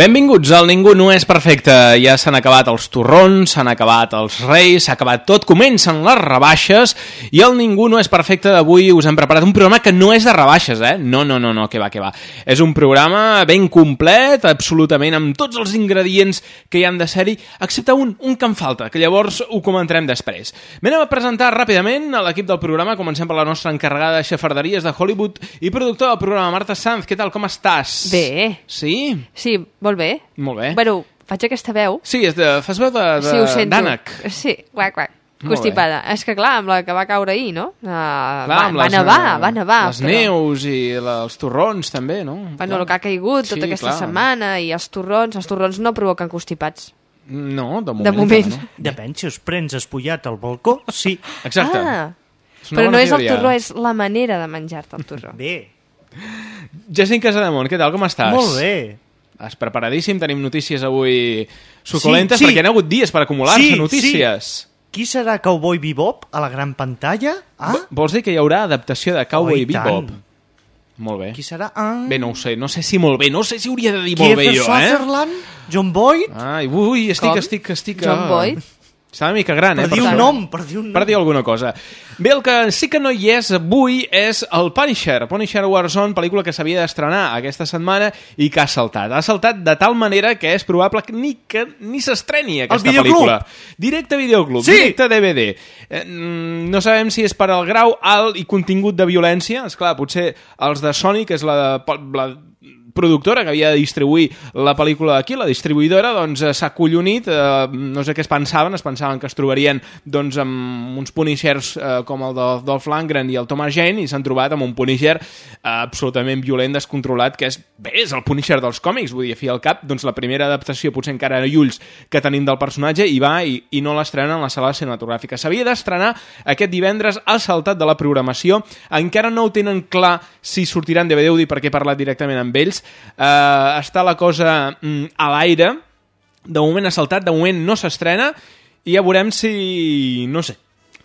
Benvinguts al Ningú no és perfecte. Ja s'han acabat els torrons, s'han acabat els reis, s'ha acabat tot, comencen les rebaixes i el Ningú no és perfecte d'avui us hem preparat un programa que no és de rebaixes, eh? No, no, no, no, que va, que va. És un programa ben complet, absolutament, amb tots els ingredients que hi han de ser-hi, excepte un, un que en falta, que llavors ho comentarem després. Anem a presentar ràpidament a l'equip del programa, comencem per la nostra encarregada de xafarderies de Hollywood i productora del programa, Marta Sanz. Què tal, com estàs? Bé. Sí? Sí, molt bé. Molt bé. Bueno, faig aquesta veu. Sí, és de, fas veu de, de sí, d'ànec. Sí, guac, guac. Constipada. És que clar, amb la que va caure ahir, no? Uh, Clar, va, va les, nevar, va nevar. Les però- neus i la, els torrons, també, no? Bueno, el que ha caigut tota Sí, aquesta clar. setmana i els torrons, els torrons no provoquen constipats. No, de moment. De moment. No. Depèn, si us prens espullat al balcó, sí. Exacte. Ah, però no és el torró, és la manera de menjar-te el torró. Bé, Jacint Casademont, què tal, com estàs? molt bé. Estàs preparadíssim? Tenim notícies avui suculentes, Sí, sí. perquè han hagut dies per acumular-se Sí, notícies. Qui serà Cowboy Bebop a la gran pantalla? Ah, Vols dir que hi haurà adaptació de Cowboy Oh, Bebop? tant. Molt bé. qui serà? Ah, Bé, no ho sé, no sé si molt bé, no sé si hauria de dir molt bé Kiefer jo, eh? Sutherland? John Boyd? Ai, ui, estic, Com? estic, estic... John ah. Boyd? Està una mica gran, eh? Per dir un nom, per dir un nom. per dir alguna cosa. Bé, el que sí que no hi és avui és el Punisher, Punisher Warzone, pel·lícula que s'havia d'estrenar aquesta setmana i que ha saltat. Ha saltat de tal manera que és probable que ni, que ni s'estreni aquesta pel·lícula. Directe videoclub, Sí! directe DVD. Eh, mm, no sabem si és per al grau alt i contingut de violència. És clar, potser els de Sony, que és la, la productora que havia de distribuir la pel·lícula aquí, la distribuïdora, doncs eh, s'ha collonit, eh, no sé què es pensaven, es pensaven que es trobarien doncs, amb uns punishers eh, com el de Dolph Lundgren i el Thomas Jane i s'han trobat amb un punisher eh, absolutament violent, descontrolat, que és, bé, és el punisher dels còmics, vull dir, a fi al cap, doncs la primera adaptació potser encara a ulls que tenim del personatge i va i, i no l'estrena en la sala cinematogràfica. S'havia d'estrenar aquest divendres, ha saltat de la programació, encara no ho tenen clar si sortiran DVD, perquè he parlat directament amb ells, eh, està la cosa mm, a l'aire, de moment ha saltat, de moment no s'estrena, i ja veurem si, no sé,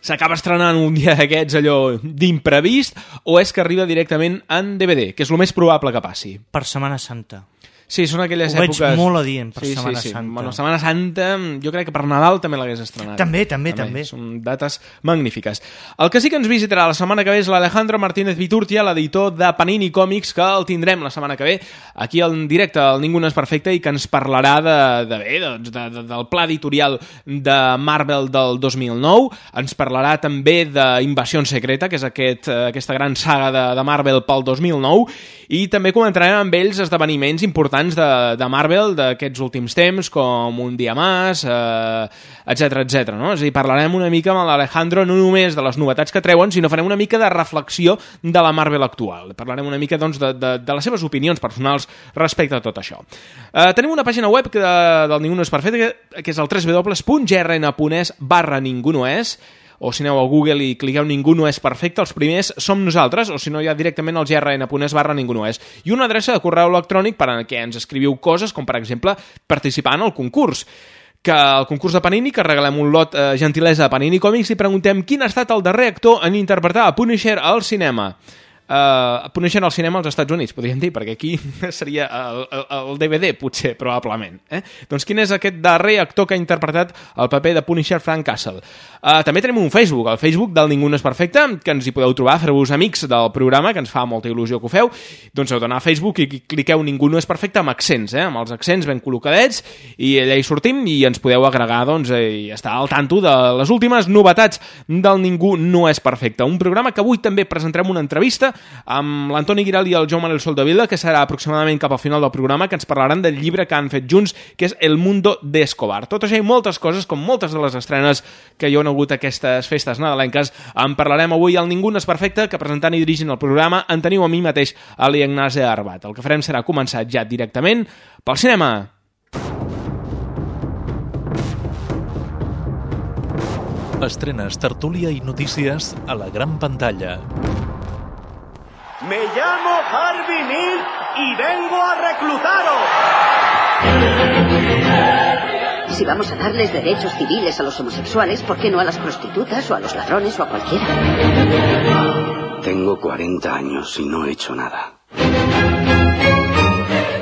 s'acaba estrenant un dia d'aquests allò d'imprevist, o és que arriba directament en DVD, que és el més probable que passi. Per Setmana Santa. Sí, són aquelles Ho veig èpoques... molt adient per sí, Setmana sí, sí. Santa. Bueno, Setmana Santa, jo crec que per Nadal també l'hagués estrenat. També, també, també. Són dates magnífiques. El que sí que ens visitarà la setmana que ve és l'Alejandro Martínez Viturtia, l'editor de Panini Còmics, que el tindrem la setmana que ve aquí en directe al Ningú no és perfecte i que ens parlarà de, de bé, doncs, de, de, del pla editorial de Marvel del 2009. Ens parlarà també d'Invasió Secreta, que és aquest, aquesta gran saga de, de Marvel pel 2009, i també comentarem amb ells esdeveniments importants de, de Marvel d'aquests últims temps, com Un dia eh, etc etc. no? És a dir, parlarem una mica amb l'Alejandro no només de les novetats que treuen, sinó farem una mica de reflexió de la Marvel actual. Parlarem una mica doncs, de, de, de les seves opinions personals respecte a tot això. Eh, tenim una pàgina web que de, del Ningú no és perfecte, que, que és el www.grn.es barra ningú no és, o si aneu a Google i cliqueu Ningú no és perfecte, els primers som nosaltres, o si no, ja directament al grn.es barra Ningú no és. I una adreça de correu electrònic per a què ens escriviu coses, com per exemple participar en el concurs que al concurs de Panini, que regalem un lot eh, gentilesa a Panini Còmics i preguntem quin ha estat el darrer actor en interpretar a Punisher al cinema. Eh, Punishing al cinema als Estats Units, podríem dir, perquè aquí seria el, el, el DVD, potser, probablement. Eh? Doncs quin és aquest darrer actor que ha interpretat el paper de Punisher Frank Castle? Eh, també tenim un Facebook, el Facebook del Ningú no és perfecte, que ens hi podeu trobar, fer-vos amics del programa, que ens fa molta il·lusió que ho feu, doncs heu d'anar a Facebook i cliqueu Ningú no és perfecte amb accents, eh? amb els accents ben col·locadets, i allà hi sortim i ens podeu agregar doncs, eh, i estar al tanto de les últimes novetats del Ningú no és perfecte. Un programa que avui també presentarem una entrevista amb l'Antoni Giral i el Joan Manuel Soldevila, que serà aproximadament cap al final del programa, que ens parlaran del llibre que han fet junts, que és El Mundo d'Escobar. Tot això i moltes coses, com moltes de les estrenes que hi ha hagut aquestes festes nadalenques, en parlarem avui al Ningú no és perfecte, que presentant i dirigint el programa en teniu a mi mateix, a l'Ignasi Arbat. El que farem serà començar ja directament pel cinema. Estrenes, tertúlia i notícies a la gran pantalla. Me llamo Harvey Milk y vengo a reclutaros. Si vamos a darles derechos civiles a los homosexuales, ¿por qué no a las prostitutas o a los ladrones o a cualquiera? Tengo 40 años y no he hecho nada.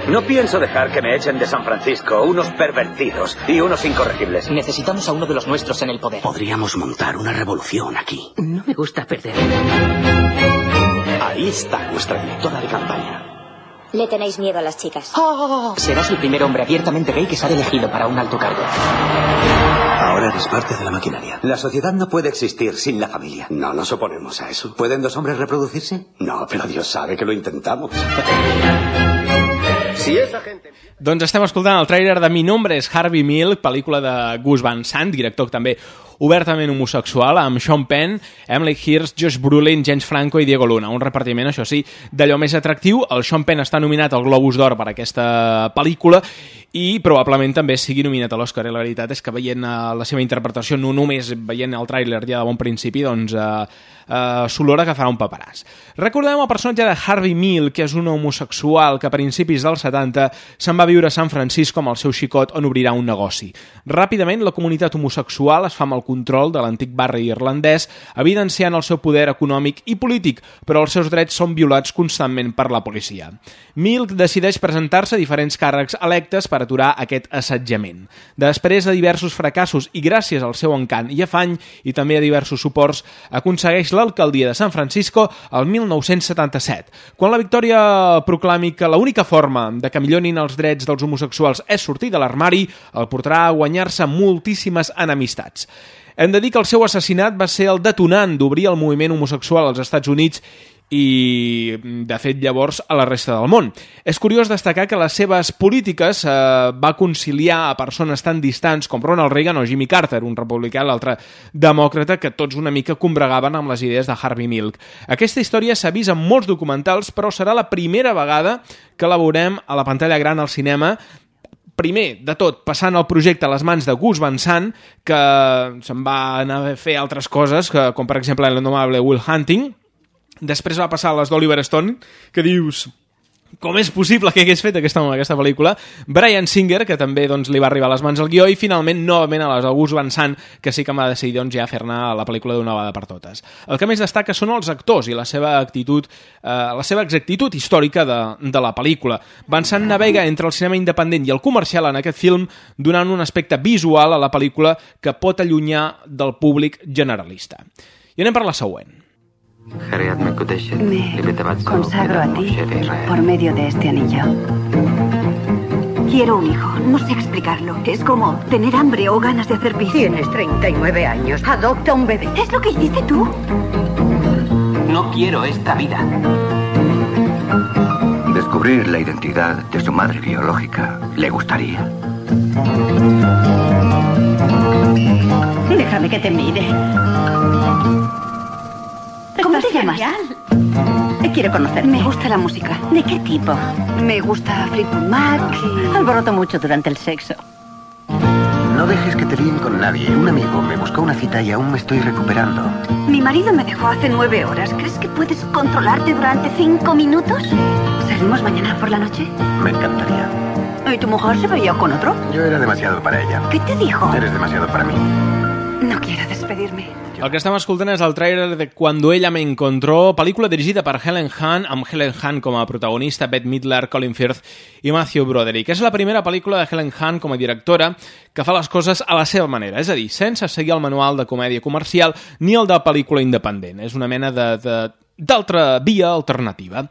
No pienso dejar que me echen de San Francisco unos pervertidos y unos incorregibles. Necesitamos a uno de los nuestros en el poder. Podríamos montar una revolución aquí. No me gusta perder. Ahí está nuestra directora de campaña. Le tenéis miedo a las chicas. Serás el primer hombre abiertamente gay que será elegido para un alto cargo. Ahora eres parte de la maquinaria. La sociedad no puede existir sin la familia. No nos oponemos a eso. ¿Pueden dos hombres reproducirse? No, pero Dios sabe que lo intentamos. Si esa gente... Doncs estem escoltant el tràiler de Mi nombre és Harvey Milk, pel·lícula de Gus Van Sant, director també obertament homosexual, amb Sean Penn, Emily Hirsch, Josh Brolin, James Franco i Diego Luna. Un repartiment, això sí, d'allò més atractiu. El Sean Penn està nominat al Globus d'Or per aquesta pel·lícula i probablement també sigui nominat a l'Oscar. La veritat és que veient uh, la seva interpretació, no només veient el tràiler ja de bon principi, doncs uh, uh, s'olora que farà un paperàs. Recordem el personatge de Harvey Milk, que és un homosexual que a principis dels 70 se'n va viure a San Francisco amb el seu xicot on obrirà un negoci. Ràpidament, la comunitat homosexual es fa amb el control de l'antic barri irlandès, evidenciant el seu poder econòmic i polític, però els seus drets són violats constantment per la policia. Milk decideix presentar-se a diferents càrrecs electes per aturar aquest assetjament. Després de diversos fracassos i gràcies al seu encant i afany i també a diversos suports, aconsegueix l'alcaldia de San Francisco el 1977. Quan la victòria proclami que l'única forma de que millonin els drets dels homosexuals és sortir de l'armari, el portarà a guanyar-se moltíssimes enemistats. Hem de dir que el seu assassinat va ser el detonant d'obrir el moviment homosexual als Estats Units i, de fet, llavors a la resta del món. És curiós destacar que les seves polítiques eh, va conciliar a persones tan distants com Ronald Reagan o Jimmy Carter, un republicà i l'altre demòcrata, que tots una mica combregaven amb les idees de Harvey Milk. Aquesta història s'ha vist en molts documentals, però serà la primera vegada que la veurem a la pantalla gran al cinema primer de tot passant el projecte a les mans de Gus Van Sant, que se'n va anar a fer altres coses, que, com per exemple l'indomable Will Hunting, després va passar a les d'Oliver Stone, que dius com és possible que hagués fet aquesta, aquesta pel·lícula? Brian Singer, que també doncs, li va arribar a les mans al guió i finalment novament a les August Van Sant, que sí que va decidir doncs, ja fer-ne la pel·lícula d'una vegada per totes. El que més destaca són els actors i la seva actitud eh, la seva exactitud històrica de, de la pel·lícula. Van Sant navega entre el cinema independent i el comercial en aquest film donant un aspecte visual a la pel·lícula que pot allunyar del públic generalista. I anem per la següent me consagro a ti por medio de este anillo. Quiero un hijo. No sé explicarlo. Es como tener hambre o ganas de hacer pis. Tienes 39 años. Adopta un bebé. ¿Es lo que hiciste tú? No quiero esta vida. Descubrir la identidad de su madre biológica le gustaría. Déjame que te mire. ¿Cómo te llamas? Quiero conocerme. Me gusta la música. ¿De qué tipo? Me gusta Fleetwood Mac y... Alboroto mucho durante el sexo. No dejes que te líen con nadie. Un amigo me buscó una cita y aún me estoy recuperando. Mi marido me dejó hace nueve horas. ¿Crees que puedes controlarte durante cinco minutos? ¿Salimos mañana por la noche? Me encantaría. ¿Y tu mujer se veía con otro? Yo era demasiado para ella. ¿Qué te dijo? Eres demasiado para mí. No quiero despedirme. El que estem escoltant és el trailer de Cuando ella me encontró, pel·lícula dirigida per Helen Hunt, amb Helen Hunt com a protagonista, Bette Midler, Colin Firth i Matthew Broderick. És la primera pel·lícula de Helen Hunt com a directora que fa les coses a la seva manera, és a dir, sense seguir el manual de comèdia comercial ni el de pel·lícula independent. És una mena de, de d'altra via alternativa.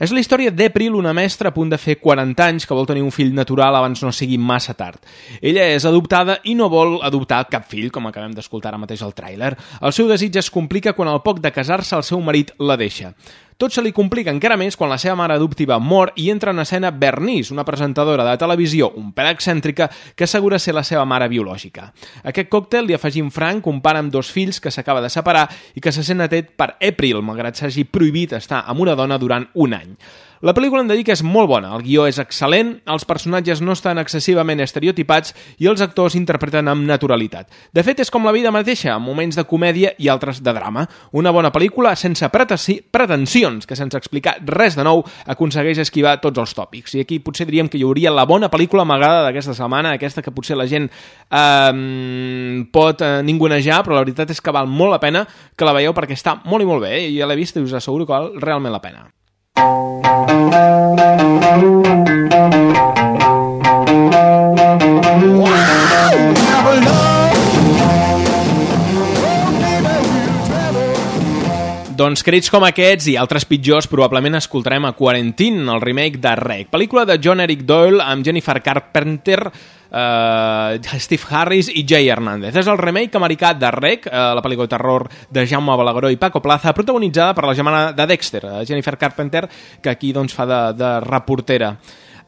És la història d'April, una mestra a punt de fer 40 anys que vol tenir un fill natural abans no sigui massa tard. Ella és adoptada i no vol adoptar cap fill, com acabem d'escoltar ara mateix al tràiler. El seu desig es complica quan al poc de casar-se el seu marit la deixa. Tot se li complica encara més quan la seva mare adoptiva mor i entra en escena Bernice, una presentadora de televisió un pèl excèntrica que assegura ser la seva mare biològica. Aquest còctel li afegim Frank, un pare amb dos fills que s'acaba de separar i que se sent atet per April, malgrat s'hagi prohibit estar amb una dona durant un any. La pel·lícula hem de dir que és molt bona, el guió és excel·lent, els personatges no estan excessivament estereotipats i els actors interpreten amb naturalitat. De fet, és com la vida mateixa, amb moments de comèdia i altres de drama. Una bona pel·lícula sense pretensions, que sense explicar res de nou aconsegueix esquivar tots els tòpics. I aquí potser diríem que hi hauria la bona pel·lícula m'agrada d'aquesta setmana, aquesta que potser la gent eh, pot eh, ningunejar, però la veritat és que val molt la pena que la veieu perquè està molt i molt bé, eh? ja l'he vist i us asseguro que val realment la pena. Doncs crits com aquests i altres pitjors probablement escoltarem a Quarantine, el remake de Rec, pel·lícula de John Eric Doyle amb Jennifer Carpenter, uh, Steve Harris i Jay Hernández. És el remake americà de Rec, uh, la pel·lícula de terror de Jaume Balagueró i Paco Plaza, protagonitzada per la germana de Dexter, uh, Jennifer Carpenter, que aquí doncs, fa de, de reportera.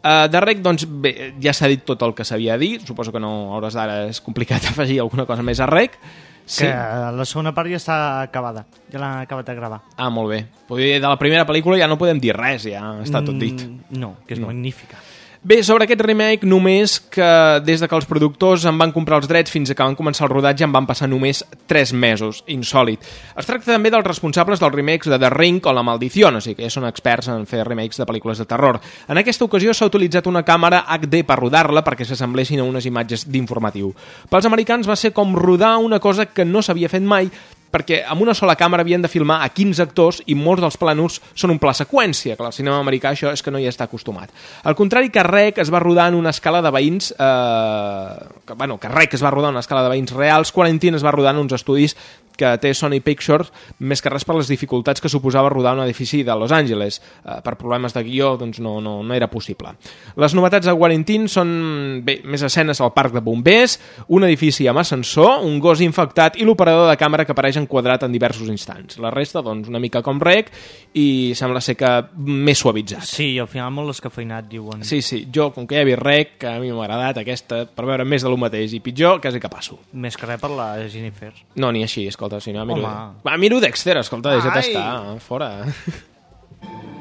Uh, de Rec, doncs, bé, ja s'ha dit tot el que s'havia dit, suposo que no, a hores d'ara és complicat afegir alguna cosa més a Rec, Sí. Que la segona part ja està acabada. Ja l'han acabat de gravar. Ah, molt bé. Vull dir, de la primera pel·lícula ja no podem dir res, ja està tot dit. Mm, no, que és no. magnífica. Bé, sobre aquest remake, només que des de que els productors en van comprar els drets fins a que van començar el rodatge en van passar només 3 mesos. Insòlid. Es tracta també dels responsables dels remakes de The Ring o La Maldición, o sigui que ja són experts en fer remakes de pel·lícules de terror. En aquesta ocasió s'ha utilitzat una càmera HD per rodar-la perquè s'assemblessin a unes imatges d'informatiu. Pels americans va ser com rodar una cosa que no s'havia fet mai perquè amb una sola càmera havien de filmar a 15 actors i molts dels plànols són un pla seqüència, que el cinema americà això és que no hi està acostumat. Al contrari que Rec es va rodar en una escala de veïns eh, que, bueno, que Rec es va rodar en una escala de veïns reals, Quarantine es va rodar en uns estudis que té Sony Pictures, més que res per les dificultats que suposava rodar un edifici de Los Angeles. Eh, per problemes de guió doncs no, no, no era possible. Les novetats de Quarantine són bé, més escenes al parc de bombers, un edifici amb ascensor, un gos infectat i l'operador de càmera que apareix enquadrat en diversos instants. La resta, doncs, una mica com rec i sembla ser que més suavitzat. Sí, al final molt escafeinat, diuen. Sí, sí, jo, com que ja he vist rec, que a mi m'ha agradat aquesta, per veure més de lo mateix, i pitjor, quasi que passo. Més que res per la Jennifer. No, ni així, escolta, si no, miro... Home. Va, miro Dexter, escolta, deixa't Ai. estar, fora.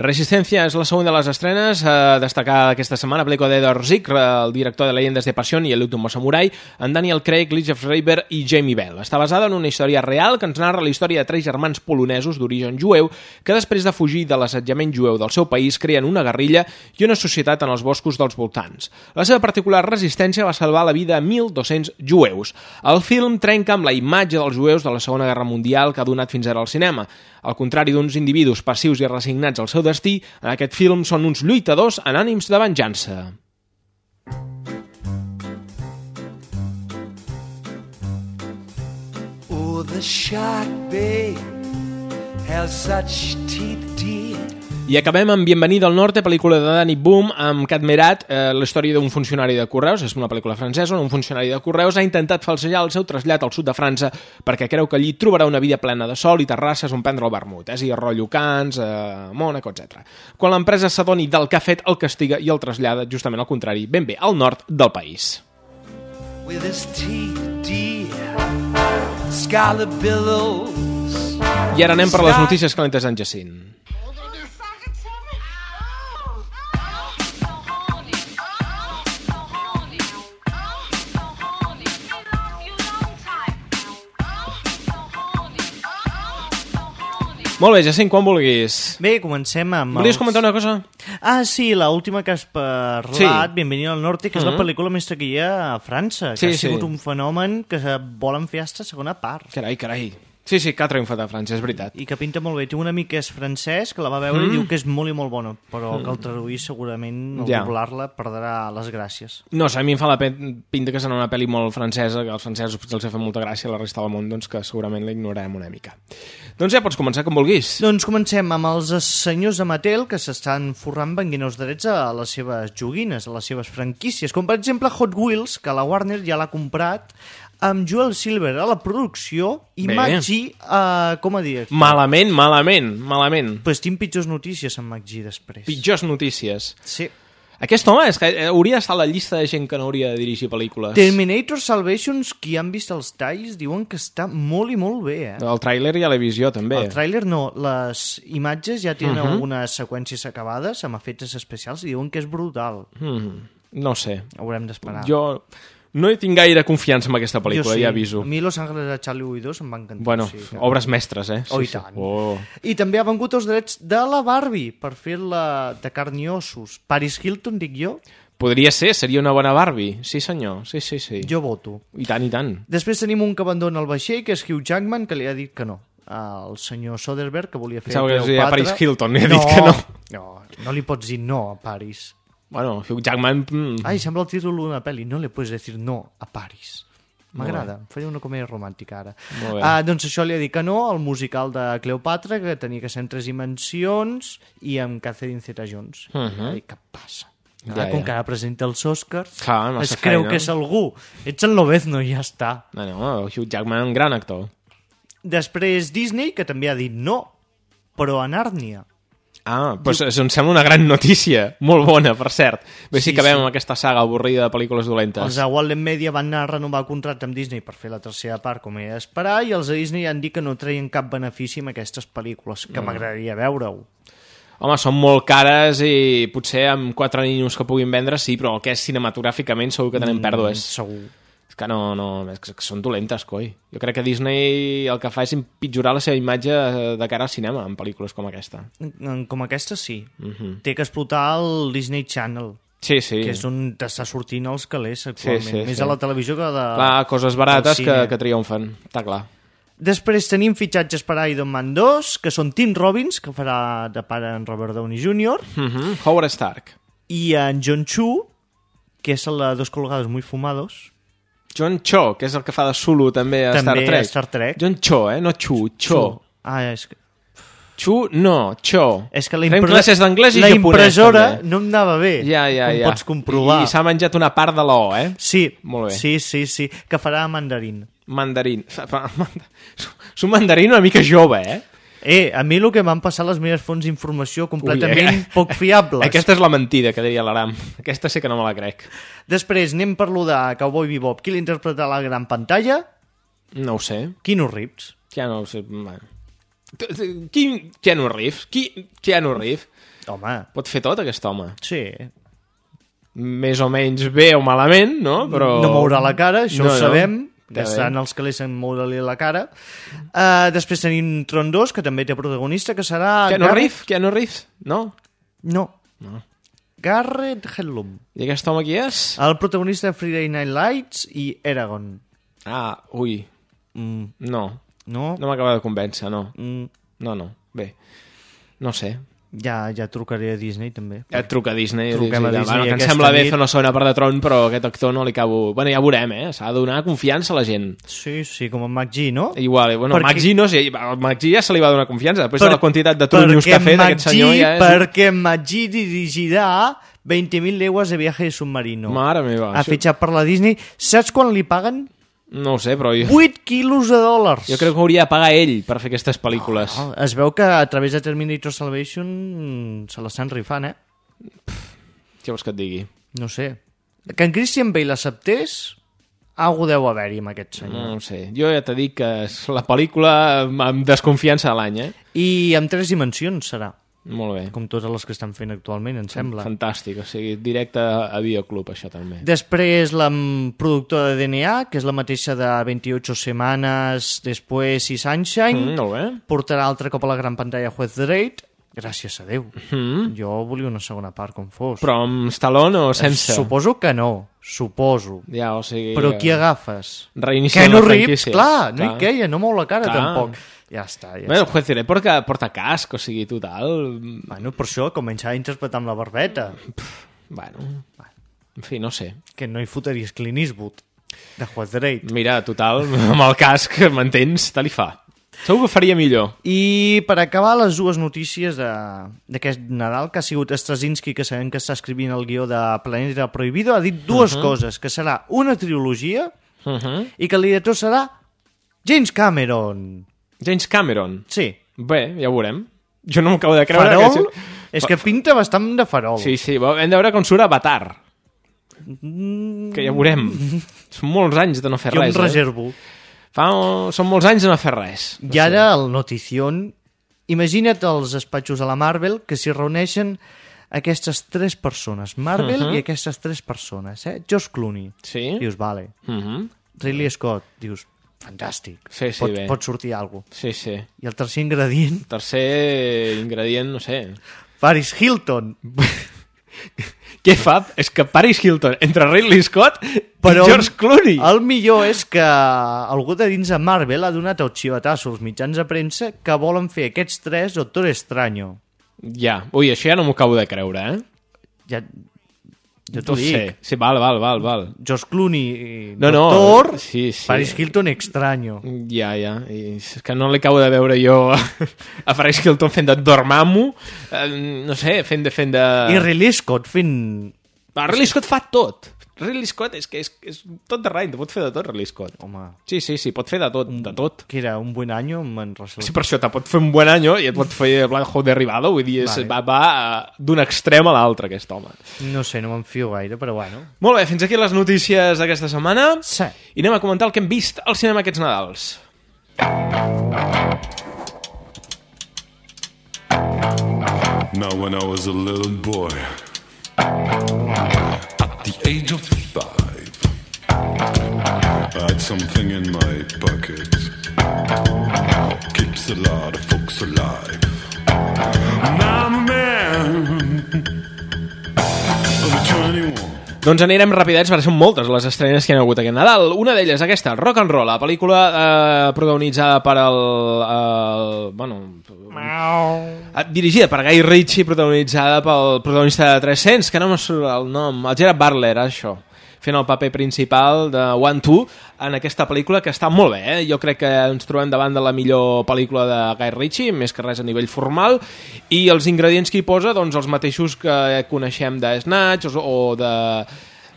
Resistencia és la segona de les estrenes a destacar aquesta setmana, pel·lícula d'Edward Zick, el director de Leyendas de Passió i El samurai, en Daniel Craig, Jeff Raber i Jamie Bell. Està basada en una història real que ens narra la història de tres germans polonesos d'origen jueu que després de fugir de l'assetjament jueu del seu país creen una guerrilla i una societat en els boscos dels voltants. La seva particular resistència va salvar la vida a 1.200 jueus. El film trenca amb la imatge dels jueus de la Segona Guerra Mundial que ha donat fins ara al cinema. Al contrari d'uns individus passius i resignats al seu destí, en aquest film són uns lluitadors en ànims de venjança. Oh, the shark, babe, has such teeth, dear. I acabem amb Bienvenido al Norte, pel·lícula de Danny Boom, amb Cat Merat, eh, la història d'un funcionari de correus, és una pel·lícula francesa on un funcionari de correus ha intentat falsejar el seu trasllat al sud de França perquè creu que allí trobarà una vida plena de sol i terrasses on prendre el vermut, és a dir, rotllo Cans, eh, Mònaco, etc. Quan l'empresa s'adoni del que ha fet, el castiga i el trasllada justament al contrari, ben bé, al nord del país. With his teeth, dear. Scarlet billows. I ara anem per les notícies calentes d'en Jacint. Molt bé, Jacint, quan vulguis. Bé, comencem amb... Volies els- comentar una cosa? Ah, sí, la última que has parlat, Sí. Bienvenido al Norte, que és Mhm. la pel·lícula més taquilla a França, que Sí, ha sigut sí. un fenomen que se volen fer hasta segona part. Carai, carai. Sí, sí, que ha triomfat a França, és veritat. I que pinta molt bé. Tinc un amic que és francès, que la va veure Mm. i diu que és molt i molt bona, però Mm. que al traduir segurament, al Ja. doblar-la, perdrà les gràcies. No sé, a mi em fa la pinta que serà una pel·li molt francesa, que als francesos potser els ha fet molta gràcia, a la resta del món, doncs que segurament la ignorarem una mica. Doncs ja pots començar com vulguis. Doncs comencem amb els senyors de Mattel que s'estan forrant venguent els drets a les seves joguines, a les seves franquícies, com per exemple Hot Wheels, que la Warner ja l'ha comprat, amb Joel Silver a la producció i Bé. McGee uh, com a director. Malament, malament, malament. Pues tinc pitjors notícies amb McGee després. Pitjors notícies. Sí. Aquest home és que eh, hauria d'estar a la llista de gent que no hauria de dirigir pel·lícules. Terminator Salvations, qui han vist els talls, diuen que està molt i molt bé, eh? El tràiler ja l'he vist jo, també. El tràiler no, les imatges ja tenen Mhm. algunes seqüències acabades amb efectes especials i diuen que és brutal. Mm, no sé. Haurem d'esperar. Jo no hi tinc gaire confiança en aquesta pel·lícula, sí. ja aviso. A mi Los Ángeles de Charlie 2 em va encantar. Bueno, sí, que- obres mestres, eh? Oh, i tant. Oh. I també ha vengut els drets de la Barbie per fer-la de carn i ossos. Paris Hilton, dic jo? Podria ser, seria una bona Barbie. Sí, senyor. Sí, sí, sí. Jo voto. I tant, i tant. Després tenim un que abandona el vaixell, que és Hugh Jackman, que li ha dit que no. El senyor Soderbergh, que volia fer Pensava que Cleopatra. Paris Hilton, li ha dit que no. No, no li pots dir no a Paris. Bueno, Hugh Jackman... Mm, Ai, sembla el títol d'una pel·li. No le puedes decir no a Paris. M'agrada, faria una comèdia romàntica ara. Molt bé. Ah, doncs això li ha dit que no, el musical de Cleopatra, que tenia que ser en tres dimensions, i amb Catherine Zeta-Jones. Mhm. Ai, què passa? Ja, Ja, com que ara presenta els Oscars, Clar, massa es creu feina. que és algú. Ets el Lobezno i ja està. No, no, Hugh Jackman, un gran actor. Després Disney, que també ha dit no, però a Nàrnia. Ah, doncs em sembla una gran notícia. Molt bona, per cert. Bé, sí, Sí, que sí. amb aquesta saga avorrida de pel·lícules dolentes. Els de Walden Media van anar a renovar el contracte amb Disney per fer la tercera part, com era d'esperar, i els de Disney han dit que no treien cap benefici amb aquestes pel·lícules, que Mm. m'agradaria veure-ho. Home, són molt cares i potser amb quatre niños que puguin vendre sí, però el que és cinematogràficament segur que tenen Mm, pèrdues. Segur. Que no, no, és que són dolentes, coi. Jo crec que Disney el que fa és empitjorar la seva imatge eh, de cara al cinema en pel·lícules com aquesta. Com aquesta, sí. Mhm. Té que explotar el Disney Channel, Sí, sí. que és on t'està sortint els calés actualment. Sí, sí, Més sí. a la televisió que de... Clar, coses barates que, que triomfen, està clar. Després tenim fitxatges per Iron Man 2, que són Tim Robbins, que farà de pare en Robert Downey Jr., Mm -hmm. Howard Stark. i en John Chu, que és el de Dos colgados muy fumados. John Cho, que és el que fa de Sulu també a També Star Trek. Star Trek. John Cho, eh? No Chu, Cho. Ah, és que... Chu, no, Cho. És que la, Fem impre- classes d'anglès i la japonès, impressora també. no em anava bé, Ja, ja, com ja. pots comprovar. I, i s'ha menjat una part de l'O, eh? Sí, Molt bé. sí, sí, sí, que farà mandarín. Mandarín. Fa- fa- És un mandarín una mica jove, eh? Eh, a mi el que m'han passat les meves fonts d'informació completament Ui, eh? poc fiables. Aquesta és la mentida, que diria l'Aram. Aquesta sí que no me la crec. Després anem per lo de Cowboy Bebop. Qui l'interpreta a la gran pantalla? No ho sé. Keanu Reeves. Ja no ho sé. Bueno. Qui... Keanu Reeves? Qui... Keanu Reeves? Home. Pot fer tot, aquest home. Sí. Més o menys bé o malament, no? Però... No mourà la cara, això No, ho no. sabem. Ja Que bé. els que li sen moure-li la cara. Uh, després tenim Tron 2, que també té protagonista, que serà... Keanu Garrett- Reeves? Keanu Reeves? No? No. No. Garrett Hedlund. I aquest home qui és? El protagonista de Friday Night Lights i Eragon. Ah, ui. Mm. No. No? No m'acaba de convèncer, no. Mm. No, no. Bé. No sé. Ja, ja trucaré a Disney, també. Ja et truca a Disney. Truquem a Disney, Disney bueno, que em aquesta sembla bé nit. fer una segona part de Tron, però aquest actor no li cabo... Bueno, ja veurem, eh? S'ha de donar confiança a la gent. Sí, sí, com en McGee, no? Igual, eh? bueno, Perquè- McGee no sé, al McGee ja se li va donar confiança, després Per- de la quantitat de trunyos que ha fet aquest senyor ja és... Perquè McGee dirigirà 20.000 leguas de viaje de submarino. Mare meva. Ha això- fitxat per la Disney. Saps quan li paguen? No ho sé, però jo... 8 quilos de dòlars. Jo crec que hauria de pagar ell per fer aquestes pel·lícules. Ah, es veu que a través de Terminator Salvation se l'estan rifant, eh? Què vols que et digui? No sé. Que en Christian Bale acceptés, algú deu haver-hi amb aquest senyor. No sé. Jo ja t'he dit que és la pel·lícula amb desconfiança de l'any, eh? I amb tres dimensions serà. Molt bé. Com totes les que estan fent actualment, em sembla. Fantàstic, o sigui, directe a Bioclub, això també. Després la productora de DNA, que és la mateixa de 28 setmanes després i Sunshine, Mm, molt bé. portarà altre cop a la gran pantalla Juez Dredd, gràcies a Déu. Mm. Jo volia una segona part com fos. Però amb Stallone o sense? Suposo que no, suposo. Ja, o sigui... Però qui agafes? Reiniciant Keanu la Reeves, franquícia. clar, no Clar. hi queia, no mou la cara Clar. tampoc. Ja està, ja Bé, el juez Dredd porta, porta casc, o sigui, total... Bueno, per això començava a interpretar amb la barbeta. Bueno, en fi, no sé. Que no hi fotries Clint Eastwood de Juez Dredd. Mira, total, amb el casc, m'entens? Te li fa. Segur que faria millor. I per acabar, les dues notícies de- d'aquest Nadal, que ha sigut Straczynski, que sabem que està escrivint el guió de Planeta Prohibido, ha dit dues Uh -huh. coses, que serà una trilogia Uh -huh. i que el director serà James Cameron. James Cameron? Sí. Bé, ja ho veurem. Jo no m'ho acabo de creure. Farol? Que... És que pinta bastant de farol. Sí, sí, hem de veure com surt Avatar. Mm. Que ja veurem. Són molts anys de no fer Jo res. em reservo. Eh? Fa... Són molts anys de no fer res. I ara el notición... Imagina't els despatxos a la Marvel que s'hi reuneixen aquestes tres persones. Marvel Mhm. i aquestes tres persones. Eh? George Clooney. Sí. Dius, vale. Uh -huh. Ridley Scott. Dius, fantàstic. Sí, sí, pot, bé. pot sortir alguna cosa. Sí, sí. I el tercer ingredient, Tercer ingredient, no sé. Paris Hilton. Què fa? És que Paris Hilton, entre Ridley Scott Però i George Clooney. El millor és que algú de dins de Marvel ha donat el xivatàs als mitjans de premsa que volen fer aquests tres Doctor Extraño. Ja, ui, això ja no m'ho acabo de creure, eh? Ja, jo t'ho No dic. sé. Sí, val, val, val, val. George Clooney, No, no, Doctor, sí, sí. Paris Hilton Extraño. Ja, ja. I és que no l'acabo de veure jo a Paris Hilton fent de Dormammu, eh, no sé, fent de... Fent de... I Ridley Scott fent... Va, Ridley Scott fa tot. Ridley Scott és que és, és tot de rai, pot fer de tot, Ridley Scott. Home. Sí, sí, sí, pot fer de tot, de tot. Que era un buen año amb en Russell. Sí, per això te pot fer un bon any i et pot fer Blanco derivado, vull dir, és, Vale. va, va eh, d'un extrem a l'altre, aquest home. No sé, no m'enfio gaire, però bueno. Molt bé, fins aquí les notícies d'aquesta setmana. Sí. I anem a comentar el que hem vist al cinema aquests Nadals. Now, when I was a little boy, the age of five, I had something in my pocket. Keeps a lot of folks alive. Now I'm a man Doncs anirem rapidets perquè són moltes les estrenes que hi ha hagut aquest Nadal. Una d'elles, aquesta, Rock and Roll, la pel·lícula eh, protagonitzada per el... el bueno, eh, dirigida per Guy Ritchie, protagonitzada pel protagonista de 300, que no me surt el nom, el Gerard Butler, això fent el paper principal de One Two en aquesta pel·lícula, que està molt bé, eh? Jo crec que ens trobem davant de la millor pel·lícula de Guy Ritchie, més que res a nivell formal, i els ingredients que hi posa, doncs els mateixos que coneixem de Snatch o, o de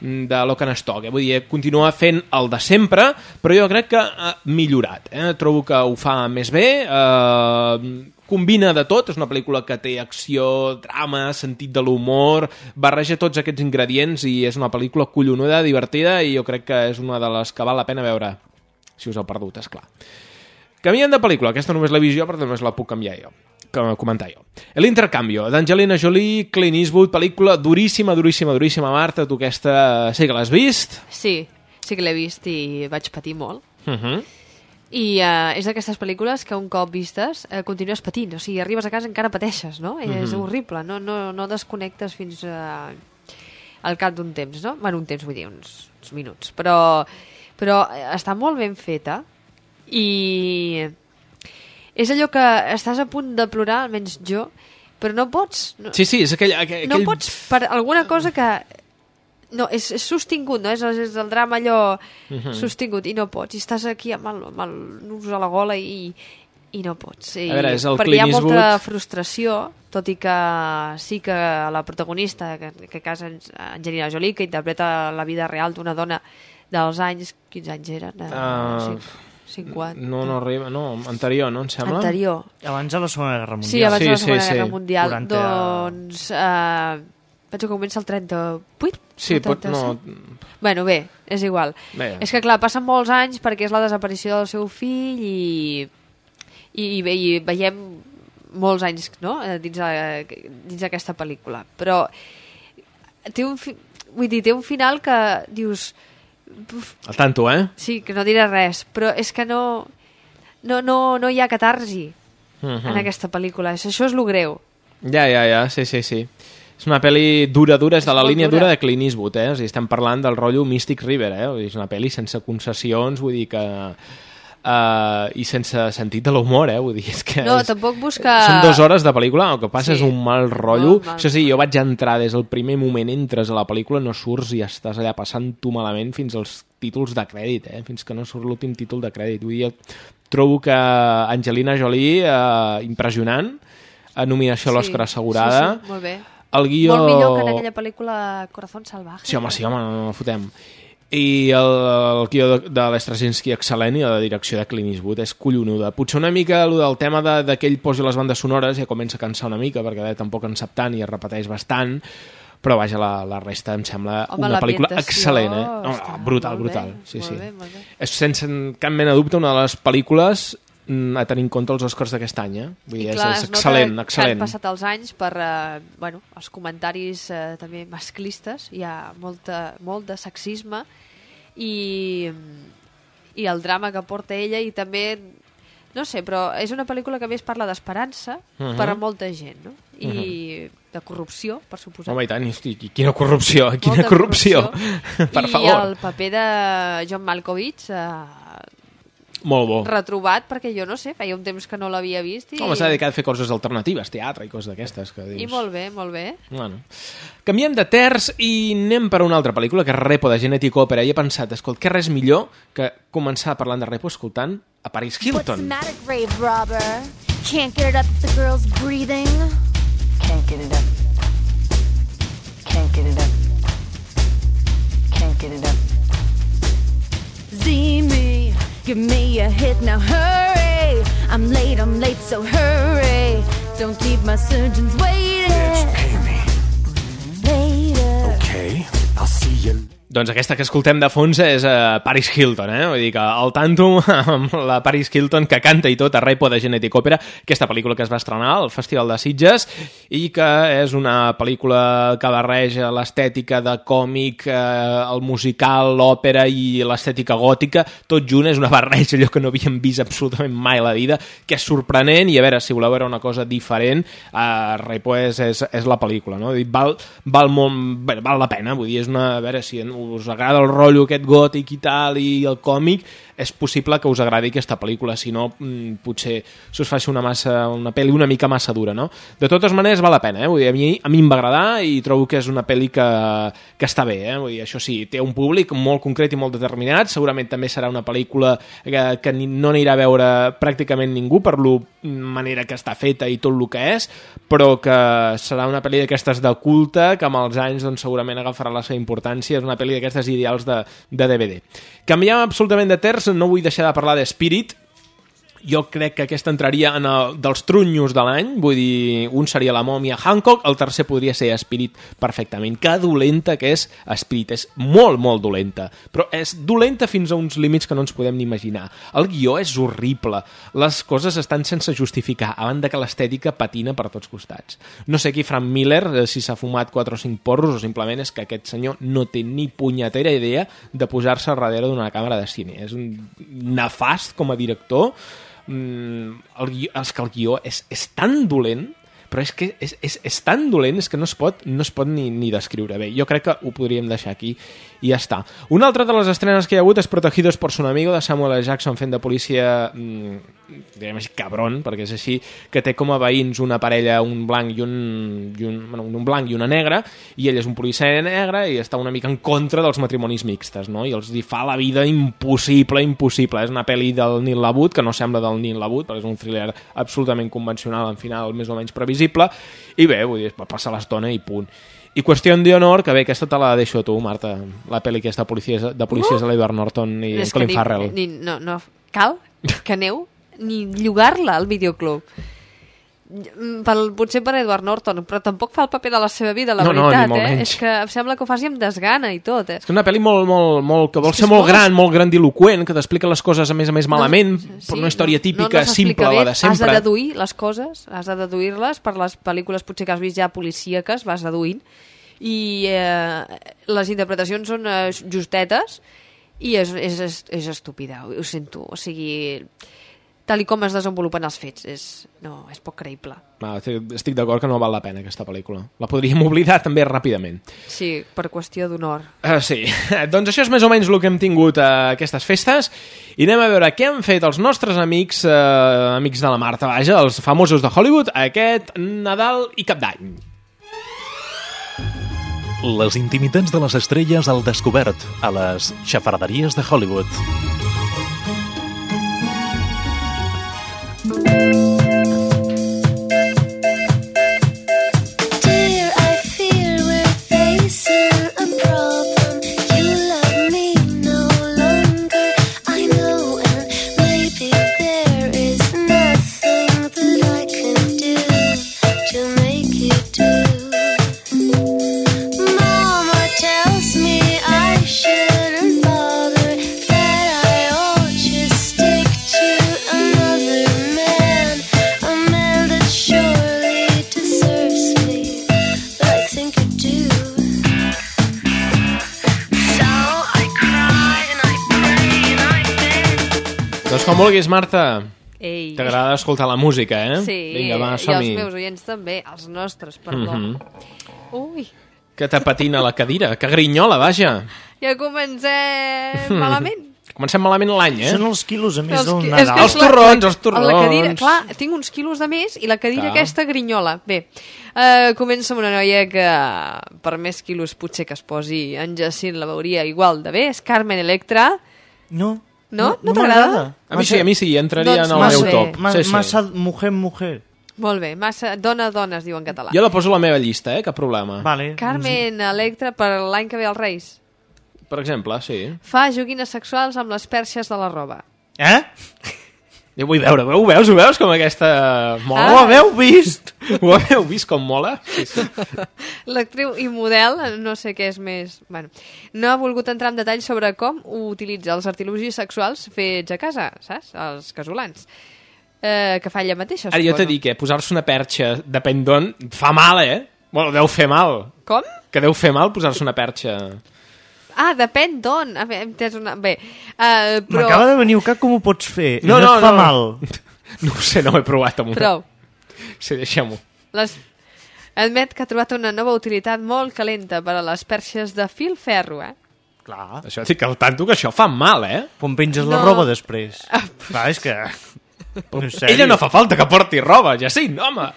de Locan Stock, eh? vull dir, continua fent el de sempre, però jo crec que ha millorat, eh? trobo que ho fa més bé, eh, combina de tot, és una pel·lícula que té acció, drama, sentit de l'humor, barreja tots aquests ingredients i és una pel·lícula collonuda, divertida i jo crec que és una de les que val la pena veure, si us heu perdut, és clar. Canviant de pel·lícula, aquesta només la visió, però només la puc canviar jo comentar jo. El intercanvio d'Angelina Jolie, Clint Eastwood, pel·lícula duríssima, duríssima, duríssima. Marta, tu aquesta sí que l'has vist? Sí, sí que l'he vist i vaig patir molt. Uh -huh. I uh, és d'aquestes pel·lícules que un cop vistes uh, continues patint, o sigui, arribes a casa encara pateixes, no? Mm -hmm. És Mhm. horrible, no, no, no desconnectes fins uh, al cap d'un temps, no? Bueno, un temps vull dir, uns, uns minuts, però, però està molt ben feta i és allò que estàs a punt de plorar, almenys jo, però no pots. No, Sí, sí, és aquell... aquell... no pots per alguna cosa que... No, és, és sostingut, no? És, és el drama allò Mhm. sostingut i no pots. I estàs aquí amb el, amb el nus a la gola i, i no pots. I, A veure, és el perquè hi ha molta Eastwood. frustració, tot i que sí que la protagonista, que, que cas Angelina Jolie, que interpreta la vida real d'una dona dels anys... Quins anys eren? Uh, Uh, 50. No, no arriba, no, anterior, no, em sembla? Anterior. Abans de la Segona Guerra Mundial. Sí, abans de la Sí, Segona sí, sí. Guerra Mundial. 40... Doncs... Eh, penso que comença el 38? Sí, pot, 37? no... Bueno, bé, és igual. Bé. És que, clar, passen molts anys perquè és la desaparició del seu fill i, i, i, i veiem molts anys no? eh, dins, a, dins aquesta pel·lícula. Però té un, fi, vull dir, té un final que dius... Uf, Al tanto, eh? sí, que no diré res, però és que no, no, no, no hi ha catarsi Uh -huh. en aquesta pel·lícula. Això, això és lo greu. Ja, ja, ja, sí, sí, sí. És una pel·li dura, dura, és de la línia dura. dura de Clint Eastwood, eh? O sigui, estem parlant del rotllo Mystic River, eh? O sigui, és una pel·li sense concessions, vull dir que... Uh, i sense sentit de l'humor, eh? Vull dir, és que... No, és... tampoc busca... Són dues hores de pel·lícula, el que passa Sí. és un mal rotllo. Mal. Això sí, jo vaig entrar des del primer moment, entres a la pel·lícula, no surts i estàs allà passant-t'ho malament fins als títols de crèdit, eh? fins que no surt l'últim títol de crèdit. Vull dir, trobo que Angelina Jolie, eh, impressionant, a nominació a l'Oscar assegurada. Sí, sí, molt bé. El guió... Molt millor que en aquella pel·lícula Corazón Salvaje. Sí, home, sí, home, no, no fotem. I el, el guió de, de l'Estrasinski excel·lent i la direcció de Clint Eastwood és collonuda. Potser una mica el del tema de, de que ell posi les bandes sonores ja comença a cansar una mica perquè eh, tampoc en sap tant i es repeteix bastant però vaja, la, la resta em sembla Home, una pel·lícula excel·lent, eh? No, està brutal, molt bé, brutal. Sí, molt sí. bé, molt bé. És sense cap mena de dubte una de les pel·lícules a tenir en compte els Oscars d'aquest any, eh? Vull dir, I clar, és, és excel·lent, excel·lent. que han passat els anys per eh, bueno, els comentaris eh, també masclistes, hi ha molta, molt de sexisme i, i el drama que porta ella i també, no sé, però és una pel·lícula que més parla d'esperança Mhm. per a molta gent, no? I de corrupció, per suposar. Home, i tant, hosti, quina corrupció, quina Molta corrupció, per I favor. el paper de John Malkovich eh, Molt bo. retrobat, perquè jo no sé, feia un temps que no l'havia vist i, Home, s'ha dedicat a fer coses alternatives, teatre i coses d'aquestes. Que dius... i molt bé, molt bé. Bueno. Canviem de terç i anem per una altra pel·lícula, que és Repo, de Genetic Opera, i he pensat, escolta, què res millor que començar parlant de Repo escoltant a Paris What's the Hilton. matter, grave robber? Can't get it up if the girl's breathing. Can't get it up. Can't get it up. Can't get it up. Me, give me a hit now, hurry. I'm late, I'm late, so hurry. Don't keep my surgeons waiting. Later. Okay, I'll see you. Doncs aquesta que escoltem de fons és uh, Paris Hilton, eh? Vull dir que el tanto amb la Paris Hilton que canta i tot a Repo de Genetic Opera, aquesta pel·lícula que es va estrenar al Festival de Sitges i que és una pel·lícula que barreja l'estètica de còmic, eh, el musical, l'òpera i l'estètica gòtica, tot junt és una barreja allò que no havíem vist absolutament mai a la vida, que és sorprenent i a veure, si voleu veure una cosa diferent, eh, Repo és, és, és la pel·lícula, no? Dir, Val, val, molt, bé, val la pena, vull dir, és una, a veure si us agrada el rotllo aquest gòtic i tal i el còmic, és possible que us agradi aquesta pel·lícula, si no mm, potser se us faci una, massa, una pel·li una mica massa dura, no? De totes maneres val la pena, eh? Vull dir, a mi, a mi em va agradar i trobo que és una pel·li que, que està bé, eh? Vull dir, això sí, té un públic molt concret i molt determinat, segurament també serà una pel·lícula que, que ni- no anirà a veure pràcticament ningú per la manera que està feta i tot el que és, però que serà una pel·li d'aquestes de culte que amb els anys doncs, segurament agafarà la seva importància, és una pel·li d'aquestes ideals de, de DVD. Canviem absolutament de terç, no vull deixar de parlar de Spirit, jo crec que aquesta entraria en el, dels trunys de l'any, vull dir, un seria la mòmia Hancock, el tercer podria ser Spirit perfectament. Que dolenta que és Spirit, és molt, molt dolenta, però és dolenta fins a uns límits que no ens podem ni imaginar. El guió és horrible, les coses estan sense justificar, a banda que l'estètica patina per tots costats. No sé qui Frank Miller, eh, si s'ha fumat 4 o 5 porros, o simplement és que aquest senyor no té ni punyetera idea de posar-se darrere d'una càmera de cine. És un nefast com a director, mm, el guió, és que el guió és, és tan dolent però és que és, és, és tan dolent és que no es pot, no es pot ni, ni descriure bé. Jo crec que ho podríem deixar aquí i ja està. Una altra de les estrenes que hi ha hagut és Protegidos por su amigo de Samuel L. Jackson fent de policia mm, direm així, cabron, perquè és així que té com a veïns una parella, un blanc i un, i un, bueno, un blanc i una negra i ell és un policia negre i està una mica en contra dels matrimonis mixtes, no? I els hi fa la vida impossible, impossible. És una pel·li del Neil Labud, que no sembla del Neil Labud, perquè és un thriller absolutament convencional, en final més o menys previsible, i bé, vull dir, es pot passar l'estona i punt. I qüestió d'honor, que bé, aquesta te la deixo a tu, Marta, la pel·li aquesta de policies, de policies Uh! de l'Edward Norton i Colin ni- Farrell. Ni, no, no, cal que aneu ni llogar-la al videoclub. Mm, pel, potser per Edward Norton, però tampoc fa el paper de la seva vida, la No, no, veritat, molt eh? menys. És que em sembla que ho faci amb desgana i tot, eh? És que una pel·li molt, molt, molt, que vol ser molt molt- gran, molt grandiloquent, que t'explica les coses a més a més malament, per una història típica, no, no simple, bé. la de Has de sempre. deduir les coses, has de deduir-les per les pel·lícules potser que has vist ja policíaques, vas deduint, i eh, les interpretacions són eh, justetes i és, és, és, és estúpida, ho sento. O sigui, tal i com es desenvolupen els fets, és, no, és poc creïble. Va, estic d'acord que no val la pena aquesta pel·lícula. La podríem oblidar també ràpidament. Sí, per qüestió d'honor. Uh, sí, doncs això és més o menys el que hem tingut a aquestes festes i anem a veure què han fet els nostres amics, uh, amics de la Marta, vaja, els famosos de Hollywood, aquest Nadal i Cap d'Any. Les intimitats de les estrelles al descobert a les xafarderies de Hollywood. Vulguis, Marta. Ei. T'agrada escoltar la música, eh? Sí, Vinga, va, i els meus oients també, els nostres, perdó. Mhm. Ui, Que te patina la cadira, que grinyola, vaja. ja comencem malament. Comencem malament l'any, eh? Són els quilos a més Els del Nadal. Els la- torrons, els La torrons. cadira, clar, tinc uns quilos de més i la cadira Clar. aquesta grinyola. Bé, uh, comença amb una noia que per més quilos potser que es posi en Jacint la veuria igual de bé, és Carmen Electra. No. No? No, no t'agrada? A mi sí, a mi sí, entraria Doncs en el massa meu bé. top. Ma, Sí, sí. Massa mujer, mujer. Molt bé, massa dona, dona es diu en català. Jo la poso a la meva llista, eh? Cap problema. Vale. Carmen Electra per l'any que ve als Reis. Per exemple, sí. Fa joguines sexuals amb les perxes de la roba. Eh? Jo vull veure, ho veus, ho veus com aquesta mola? Ho haveu vist? Ho haveu vist com mola? Sí, sí. L'actriu i model, no sé què és més... Bueno, no ha volgut entrar en detalls sobre com utilitza els artilugis sexuals fets a casa, saps? Els casolans. Eh, que fa ella mateixa, Ara jo suposo. t'he dit que posar-se una perxa, depèn d'on, fa mal, eh? Bueno, deu fer mal. Com? Que deu fer mal posar-se una perxa. Ah, depèn d'on. Una... Bé, uh, però... M'acaba de venir al cap com ho pots fer. No, no, et fa no. mal. No ho sé, no ho he provat. Amb Prou. Sí, deixem-ho. Les... Admet que ha trobat una nova utilitat molt calenta per a les perxes de fil ferro, eh? Clar. Això dic al tanto que això fa mal, eh? Com penges la No. roba després. Clar, és que... Ella no fa falta que porti roba, ja sí, home.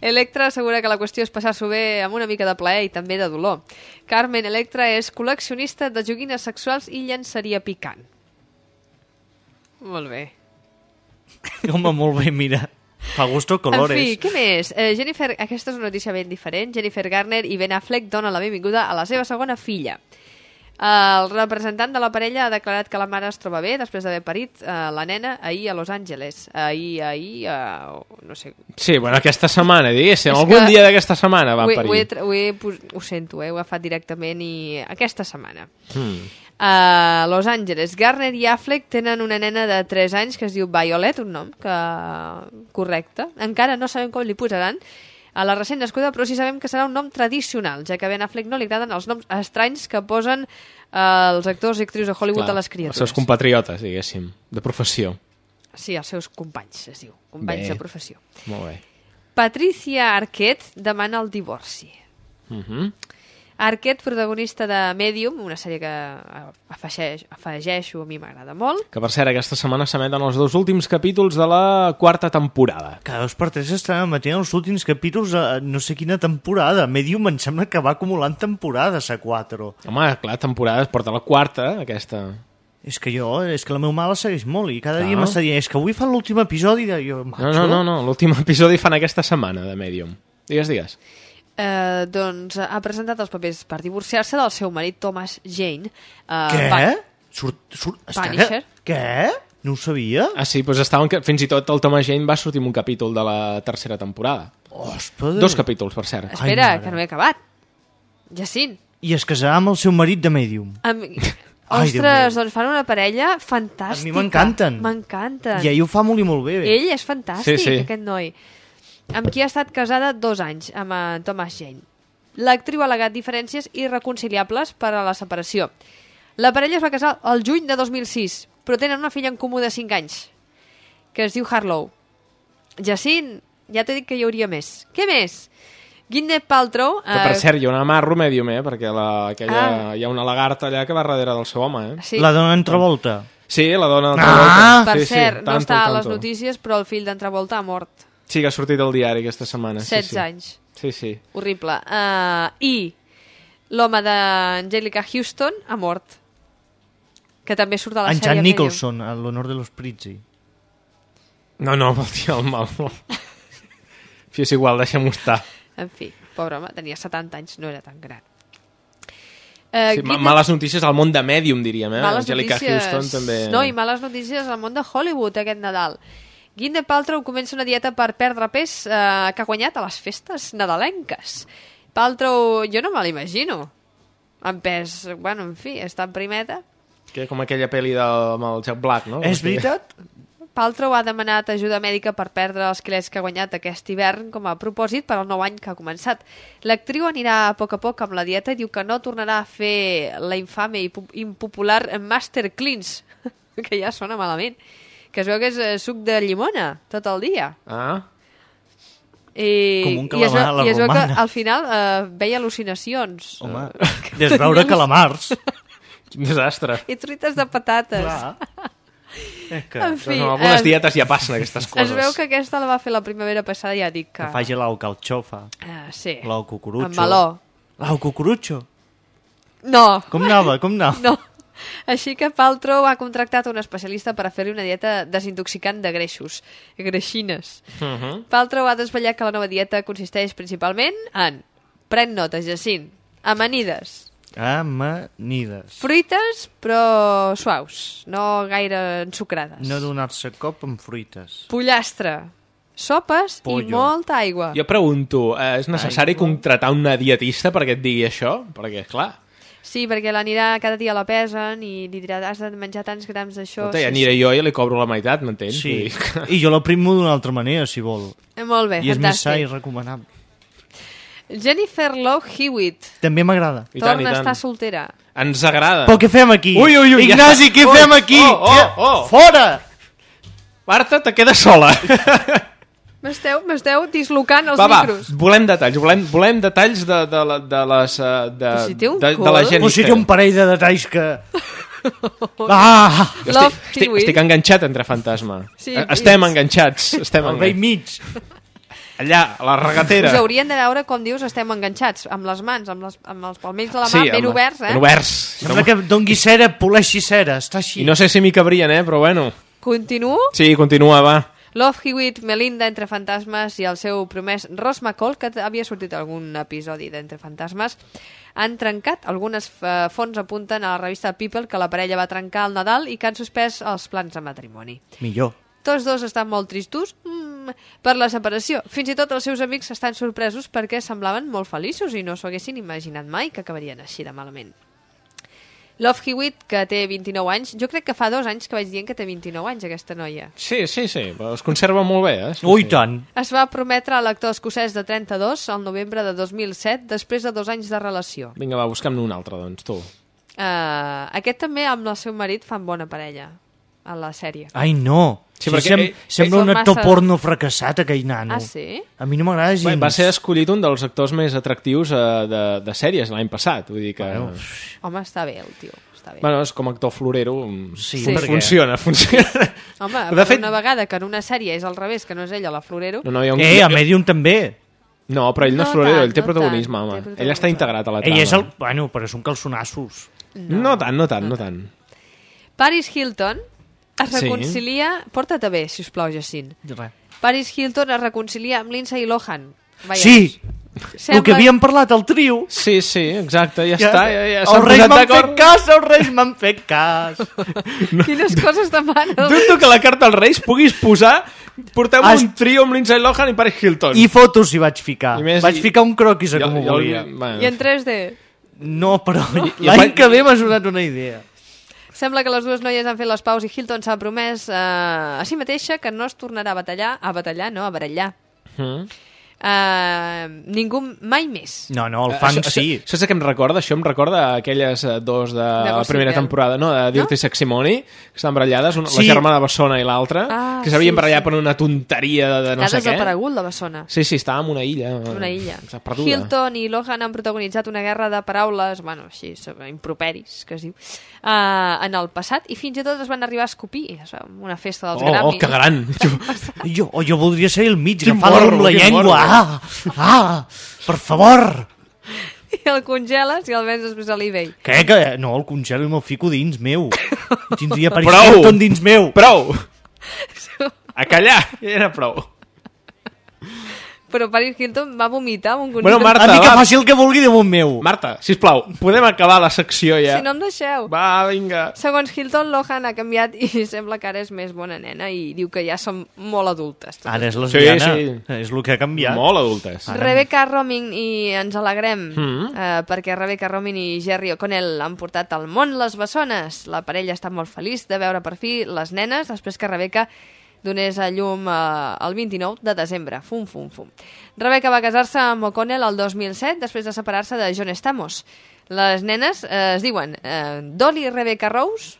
Electra assegura que la qüestió és passar-s'ho bé amb una mica de plaer i també de dolor. Carmen Electra és col·leccionista de joguines sexuals i llançaria picant. Molt bé. Home, molt bé, mira. Fa gusto colores. En fi, què més? Eh, Jennifer, aquesta és una notícia ben diferent. Jennifer Garner i Ben Affleck donen la benvinguda a la seva segona filla. El representant de la parella ha declarat que la mare es troba bé després d'haver parit eh, la nena ahir a Los Angeles. Ahir, ahir, eh, no sé... Sí, bueno, aquesta setmana, diguéssim. És Algun que dia d'aquesta setmana va ho, he, parir. ho, he, ho, he, pos- ho sento, eh, ho he agafat directament i aquesta setmana. Hmm. A Los Angeles. Garner i Affleck tenen una nena de 3 anys que es diu Violet, un nom que... correcte. Encara no sabem com li posaran a la recent nascuda, però sí sabem que serà un nom tradicional, ja que a Ben Affleck no li agraden els noms estranys que posen eh, els actors i actrius de Hollywood Clar, a les Els criatures. seus compatriotes, diguéssim, de professió. Sí, els seus companys, es diu. Companys Bé. de professió. Molt bé. Patricia Arquette demana el divorci. Uh -huh. Arquette, protagonista de Medium, una sèrie que eh, afegeix, afegeixo, a mi m'agrada molt. Que per cert, aquesta setmana s'emeten els dos últims capítols de la quarta temporada. Cada dos per tres estan emetent els últims capítols a no sé quina temporada. Medium em sembla que va acumulant temporades a 4. Home, clar, temporada es porta la quarta, aquesta. És que jo, és que la meva mare la segueix molt i cada Clar. dia m'està dient, és que avui fan l'últim episodi de... Jo, No, no, no, no. l'últim episodi fan aquesta setmana de Medium. Digues, digues. Eh, doncs ha presentat els papers per divorciar-se del seu marit Thomas Jane. Eh, Què? Va- Surt, surt, Punisher. Què? No ho sabia? Ah, sí, doncs estaven... que- Fins i tot el Thomas Jane va sortir en un capítol de la tercera temporada. Ostres. Dos capítols, per cert. Espera, mare. que no he acabat. Jacint. I es casarà amb el seu marit de Medium. Amb... Ai, Ostres, meu. doncs fan una parella fantàstica. A mi m'encanten. M'encanten. I ell ho fa molt i molt bé. Ell és fantàstic, Sí, sí. aquest noi. Amb qui ha estat casada dos anys, amb en Thomas Jane. L'actriu ha al·legat diferències irreconciliables per a la separació. La parella es va casar el juny de 2006, però tenen una filla en comú de 5 anys, que es diu Harlow. Jacint, ja t'he dit que hi hauria més. Què més? Gwyneth Paltrow... Que, per eh, cert, hi ha una amarro medium, eh? Perquè la, aquella, Ah. hi ha una lagarta allà que va darrere del seu home, eh? Sí. La dona en Travolta. Sí, la dona de Ah! Travolta. Per sí, cert, sí, no tanto, està a les tanto. notícies, però el fill d'Entravolta ha mort. Sí, que ha sortit al diari aquesta setmana. 16 sí, sí. anys. Sí, sí. Horrible. Uh, I l'home d'Angelica Houston ha mort. Que també surt a la En sèrie Jan Medium. Nicholson, a l'honor de los Prizzi. No, no, vol dir el mal. No. És igual, deixem-ho estar. En fi, pobre home, tenia 70 anys, no era tan gran. Uh, Sí, ma males notícies al món de Medium, diríem, eh? Males Angelica notícies... Houston també... No, i males notícies al món de Hollywood aquest Nadal. Gwyneth Paltrow comença una dieta per perdre pes eh, que ha guanyat a les festes nadalenques. Paltrow, jo no me l'imagino. En pes, bueno, en fi, està en primeta. Que com aquella pel·li de, amb el Jack Black, no? És veritat? Paltrow ha demanat ajuda mèdica per perdre els quilets que ha guanyat aquest hivern com a propòsit per al nou any que ha començat. L'actriu anirà a poc a poc amb la dieta i diu que no tornarà a fer la infame i pu- impopular Master Cleans, que ja sona malament, que es veu que és eh, suc de llimona tot el dia. Ah, I, Com un i es calamar a la i es veu que romana. al final eh, veia al·lucinacions. Home, Eh, des veure calamars. quin desastre. I truites de patates. Clar. És que... En fi, no, algunes eh, dietes ja passen aquestes Es coses. veu que aquesta la va fer la primavera passada, ja dic que... Que faci l'au calxofa. Ah, sí. L'au cucurutxo. Amb meló. L'au cucurutxo. No. Com anava? Com anava? No. Així que Paltrow ha contractat un especialista per a fer-li una dieta desintoxicant de greixos, greixines. Uh -huh. Paltrow ha desvetllat que la nova dieta consisteix principalment en pren nota, Jacint, amanides, Amanides. fruites però suaus, no gaire ensucrades, No donar-se cop amb fruites. pollastre, sopes i Pollo. molta aigua. Jo pregunto, eh, és necessari Aigua. contratar una dietista perquè et digui això? Perquè, clar, Sí, perquè l'anirà cada dia la pesen i li dirà has de menjar tants grams d'això. escolta, ja aniré jo i li cobro la meitat, m'entens? Sí, i jo la primo d'una altra manera, si vol. Eh, Molt bé, I és més sa i fantàstic. recomanable. Jennifer Love Hewitt També m'agrada. I tant, i torna a estar soltera. Ens agrada. Però què fem aquí? Ui, ui, ui, ja Ignasi, està. què Ui, fem aquí? oh, oh, oh. Fora! Marta, te quedes sola. M'esteu m'esteu dislocant els va, va, micros. volem detalls, volem, volem detalls de, de, la- de les... eh, De, Però si de, de cul. la Però Jennifer. si té un parell de detalls que... Ah! Jo estic, estic, estic enganxat entre fantasma. Sí, Eh, estem enganxats. Estem Al vell mig. Allà, a la regatera. Us haurien de veure com dius estem enganxats, amb les mans, amb, les, amb els palmells de la mà Sí, ben oberts, eh? Ben oberts. Sembla que dongui cera, poleixi cera. Està així. I no sé si m'hi cabrien, eh? Però bueno. Continuo. Sí, continua, va. Love Hewitt, Melinda, Entre Fantasmes i el seu promès Ross McCall, que havia sortit algun episodi d'Entre Fantasmes, han trencat. Algunes eh, fonts apunten a la revista People que la parella va trencar al Nadal i que han suspès els plans de matrimoni. Millor. Tots dos estan molt tristos mm, per la separació. Fins i tot els seus amics estan sorpresos perquè semblaven molt feliços i no s'ho haguessin imaginat mai que acabarien així de malament. Love Hewitt, que té 29 anys, jo crec que fa dos anys que vaig dient que té 29 anys aquesta noia. Sí, sí, sí. Es conserva molt bé, eh? Sí, Ui, sí. tant. Es va prometre a l'actor escocès de 32 al novembre de 2007, després de dos anys de relació. Vinga, va, busca'm un altre, doncs, tu. Uh, aquest també amb el seu marit fan bona parella a la sèrie. Ai, no. Sí, Sí, sem ell- sembla ell- un actor massa- porno fracassat, aquell nano. Ah, sí? A mi no m'agrada gens. Bé, va ser escollit un dels actors més atractius eh, de, de sèries l'any passat. Vull dir que... Bueno, Home, està bé el tio, està bé. Bueno, és com actor florero. mm, Sí, Sí. perquè... Funciona, funciona. Home, de fet- una vegada que en una sèrie és al revés, que no és ella la florero... No, no, hi ha un... Eh, a Medium també. No, però ell no, No és florero, tant, ell té no protagonisme, tant, home. té Ell protagonisme. està integrat a la trama. Ell és el... Bueno, però són calçonassos. No, no tant, no tant, no tant. Paris Hilton es Sí. reconcilia... Porta't bé, si us plau, Jacint. Res. Paris Hilton es reconcilia amb Lindsay Lohan. Vaja, Sí! El que havíem parlat, el trio. Sí, sí, exacte, ja, està, ja, ja els reis m'han fet cas, els reis m'han fet cas. Quines coses demanes? Dubto que la carta als Reis puguis posar porteu Has- un trio amb Lindsay Lohan i Paris Hilton. I fotos hi vaig ficar. I més, vaig i- ficar un croquis a com ho volia. bueno. I en 3D? No, però i l'any que ve m'ha sonat una idea. Sembla que les dues noies han fet les paus i Hilton s'ha promès eh, a si mateixa que no es tornarà a batallar, a batallar, no, a barallar. Mm. Eh, ningú mai més. No, no, el Eh, això, sí. Això, això és que em recorda? Això em recorda aquelles eh, dos de, la Gossip primera Girl. temporada, no? De Dirty Sexy Money, que estan barallades, una, Sí. la germana de Bessona i l'altra, Ah, que s'havien sí, barallat sí. per una tonteria de, de no ha sé què. desaparegut la bessona. Sí, sí, estava en una illa. Una illa. Perduda. Hilton i Lohan han protagonitzat una guerra de paraules, bueno, així, sobre improperis, que es diu, uh, en el passat, i fins i tot es van arribar a escopir, una festa dels Oh, Grammy. oh, que gran! Jo, o jo voldria ser el mig, agafar-lo amb la llengua. morro. Ah, ah, per favor. I el congeles i el vens després a l'eBay. Què, que no, el congelo i me'l fico dins meu. Tindria Prou! Hilton dins meu. Prou! A callar! Era prou. Però Paris Hilton va vomitar un congel. Bueno, Marta, A mi que faci el que vulgui damunt meu. Marta, sisplau, podem acabar la secció ja? Si no em deixeu. Va, vinga. Segons Hilton, Lohan ha canviat i sembla que ara és més bona nena i diu que ja són molt adultes. totes. Ara és lesbiana. Sí, sí. És el que ha canviat. Molt adultes. Rebecca Romijn i ens alegrem Mm. eh, perquè Rebecca Romijn i Jerry O'Connell han portat al món les bessones. La parella està molt feliç de veure per fi les nenes després que Rebecca donés a llum eh, el 29 de desembre. Fum, fum, fum. Rebecca va casar-se amb O'Connell el 2007 després de separar-se de John Stamos. Les nenes eh, es diuen eh, Dolly Rebecca Rose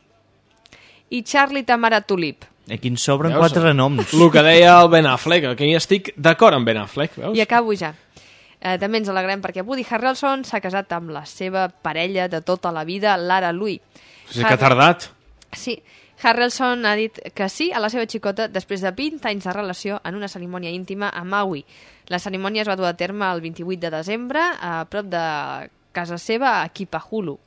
i Charlie Tamara Tulip. Aquí ens sobren Veus? quatre noms. El que deia el Ben Affleck, que hi estic d'acord amb Ben Affleck, veus? I acabo ja. Eh, també ens alegrem perquè Woody Harrelson s'ha casat amb la seva parella de tota la vida, Lara Louis. Sí que ha tardat. Sí, Harrelson ha dit que sí a la seva xicota després de 20 anys de relació en una cerimònia íntima a Maui. La cerimònia es va dur a terme el 28 de desembre a prop de casa seva a Kipahulu.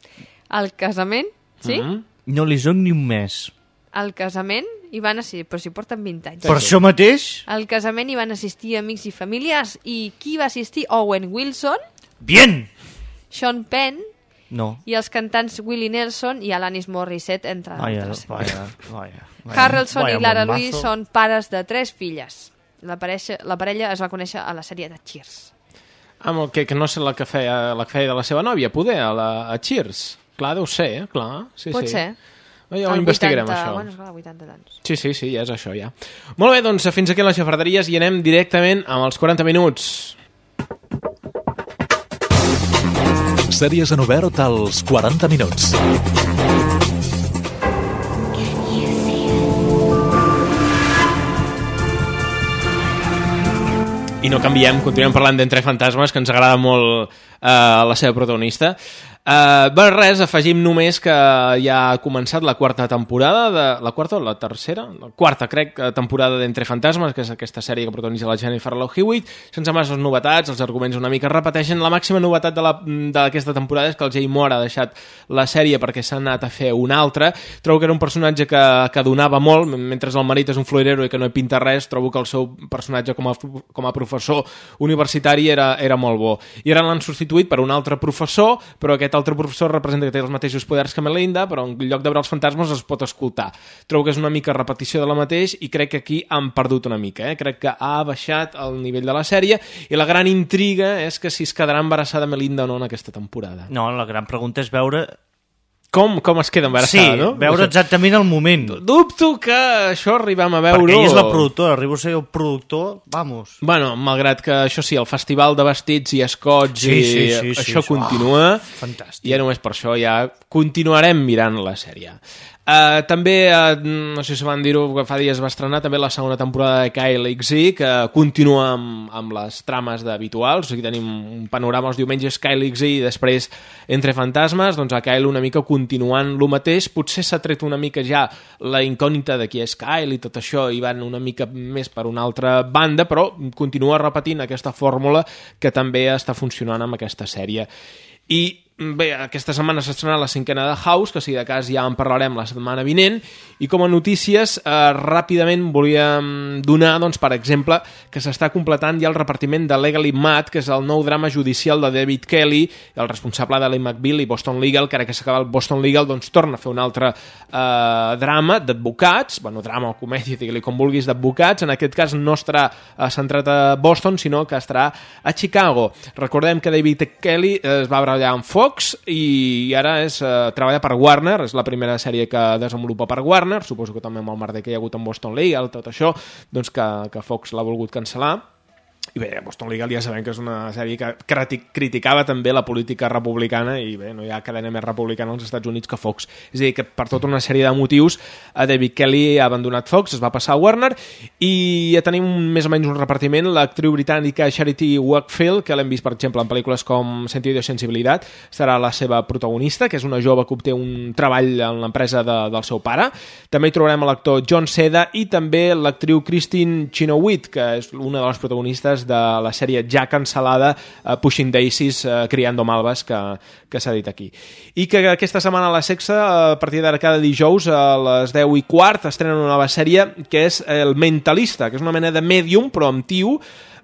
El casament, sí? Mm Mm-hmm. No li soc ni un mes. El casament hi van assistir, però si porten 20 anys. Per això mateix, Al casament hi van assistir amics i famílies i qui va assistir? Owen Wilson, bien! Sean Penn No. i els cantants Willie Nelson i Alanis Morissette, entre Vaya, altres. vaya, vaya. Harrelson vaya i Lara. Louis són pares de tres filles. La, parella, la parella es va conèixer a la sèrie de Cheers. Ah, molt, que, que no sé la que feia, la que feia de la seva nòvia, poder, a, la, a Cheers. Clar, deu ser, eh? clar. Sí, Pot sí. ser. Ja ho Al investigarem, 80, això. Bueno, esclar, 80 tants. Sí, sí, sí, ja és això, ja. Molt bé, doncs fins aquí les xafarderies i anem directament amb els 40 minuts. Sèries en obert als 40 minuts. I no canviem, continuem parlant d'Entre Fantasmes, que ens agrada molt eh, la seva protagonista. Uh, bé, res, afegim només que ja ha començat la quarta temporada, de, la quarta o la tercera? La quarta, crec, eh, temporada d'Entre Fantasmes, que és aquesta sèrie que protagonitza la Jennifer Love Hewitt, sense masses novetats, els arguments una mica repeteixen. La màxima novetat d'aquesta temporada és que el Jay Moore ha deixat la sèrie perquè s'ha anat a fer una altra. Trobo que era un personatge que, que donava molt, mentre el marit és un florero i que no hi pinta res, trobo que el seu personatge com a, com a professor universitari era, era molt bo. I ara l'han substituït per un altre professor, però aquest altre professor representa que té els mateixos poders que Melinda, però en lloc de veure els fantasmes es pot escoltar. Trobo que és una mica repetició de la mateix i crec que aquí han perdut una mica. Eh? Crec que ha baixat el nivell de la sèrie i la gran intriga és que si es quedarà embarassada Melinda o no en aquesta temporada. No, la gran pregunta és veure... Com, com es queda embarassada, sí, no? veure exactament el moment. Dubto que això arribem a veure-ho... Perquè ella és la productora, arribo a ser el productor, vamos. Bueno, malgrat que això sí, el festival de vestits i escots Sí, i sí, sí, això sí. continua. Ah, fantàstic. I ja només per això ja continuarem mirant la sèrie. Uh, també, uh, no sé si van dir-ho, que fa dies va estrenar també la segona temporada de Kyle XY, que continua amb, amb les trames d'habituals, o sigui, tenim un panorama els diumenges Kyle XY i després Entre Fantasmes, doncs a Kyle una mica continuant lo mateix, potser s'ha tret una mica ja la incògnita de qui és Kyle i tot això, i van una mica més per una altra banda, però continua repetint aquesta fórmula que també està funcionant amb aquesta sèrie. I Bé, aquesta setmana s'ha estrenat la cinquena de House, que si de cas ja en parlarem la setmana vinent, i com a notícies, eh, ràpidament volíem donar, doncs, per exemple, que s'està completant ja el repartiment de Legally Mad, que és el nou drama judicial de David Kelly, el responsable de Lee McBeal i Boston Legal, que ara que s'acaba el Boston Legal, doncs torna a fer un altre eh, drama d'advocats, bueno, drama o comèdia, digue-li com vulguis, d'advocats, en aquest cas no estarà eh, centrat a Boston, sinó que estarà a Chicago. Recordem que David Kelly eh, es va treballar amb Fox i ara és, eh, treballa per Warner, és la primera sèrie que desenvolupa per Warner, suposo que també amb el merder que hi ha hagut amb Boston Legal, tot això, doncs que, que Fox l'ha volgut cancel·lar. I bé, Boston Legal ja sabem que és una sèrie que criti- criticava també la política republicana i bé, no hi ha cadena més republicana als Estats Units que Fox. És a dir, que per tota una sèrie de motius a David Kelly ha abandonat Fox, es va passar a Warner i ja tenim més o menys un repartiment. L'actriu britànica Charity Wakefield, que l'hem vist, per exemple, en pel·lícules com Sentido de Sensibilitat, serà la seva protagonista, que és una jove que obté un treball en l'empresa de, del seu pare. També hi trobarem l'actor John Seda i també l'actriu Christine Chenoweth, que és una de les protagonistes de la sèrie ja cancel·lada uh, Pushing Daisies, uh, Criando Malves, que, que s'ha dit aquí. I que aquesta setmana a la Sexa, a partir d'ara cada dijous, a les 10 i quart, estrenen una nova sèrie que és El Mentalista, que és una mena de medium, però amb tio,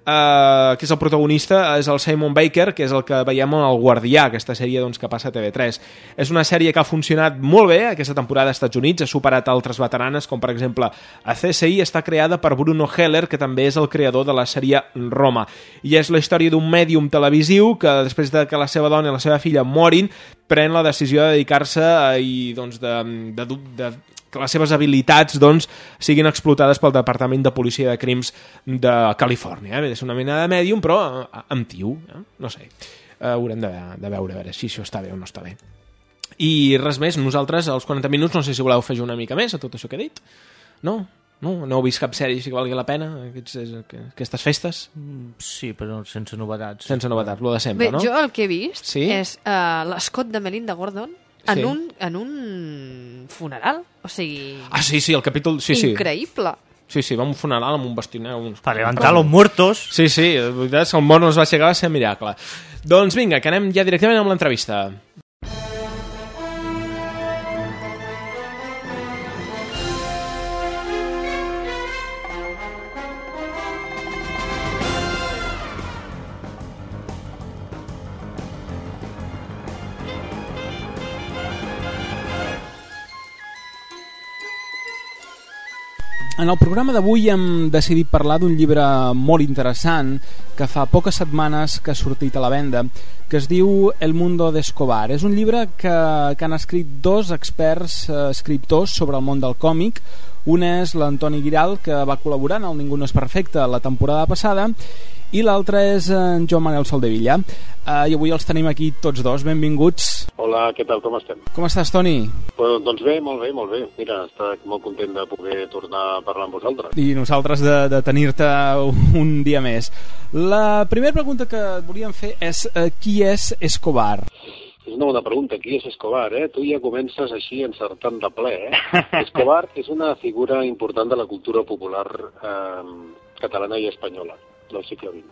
Uh, que és el protagonista, és el Simon Baker, que és el que veiem en El Guardià, aquesta sèrie doncs, que passa a TV3. És una sèrie que ha funcionat molt bé aquesta temporada als Estats Units, ha superat altres veteranes, com per exemple a CSI està creada per Bruno Heller, que també és el creador de la sèrie Roma. I és la història d'un mèdium televisiu que després de que la seva dona i la seva filla morin, pren la decisió de dedicar-se a- i doncs de, de, de que les seves habilitats doncs, siguin explotades pel Departament de Policia de Crims de Califòrnia. Eh? És una mena de mèdium, però eh, amb tiu. Eh? No sé. Eh, haurem de, de veure a veure si això està bé o no està bé. I res més, nosaltres als 40 minuts no sé si voleu fer una mica més a tot això que he dit. No? No? No heu vist cap sèrie si valgui la pena aquests, aquestes festes? Sí, però sense novetats. Sense novetats, lo de sempre, Bé, no? jo el que he vist Sí? és uh, l'escot de Melinda Gordon en, Sí. un, en un funeral. O sigui, Ah, sí, sí, el capítol... Sí, sí. increïble. Sí, sí, va a un funeral amb un negre. Uns... Per levantar los muertos. Sí, sí, la veritat és que el món no es va aixecar, va ser miracle. Doncs vinga, que anem ja directament amb l'entrevista. En el programa d'avui hem decidit parlar d'un llibre molt interessant que fa poques setmanes que ha sortit a la venda, que es diu El mundo d'Escobar. És un llibre que, que han escrit dos experts eh, escriptors sobre el món del còmic. Un és l'Antoni Giral, que va col·laborar en el Ningú no és perfecte la temporada passada, i l'altre és en Joan Manel Soldevilla. Uh, I avui els tenim aquí tots dos. Benvinguts. Hola, què tal, com estem? Com estàs, Toni? Pues, doncs bé, molt bé, molt bé. Mira, estic molt content de poder tornar a parlar amb vosaltres. i nosaltres de, de tenir-te un dia més. La primera pregunta que et volíem fer és eh, qui és Escobar? És una bona pregunta. Qui és Escobar, eh? Tu ja comences així encertant de ple, eh? Escobar és una figura important de la cultura popular eh, catalana i espanyola del segle XX.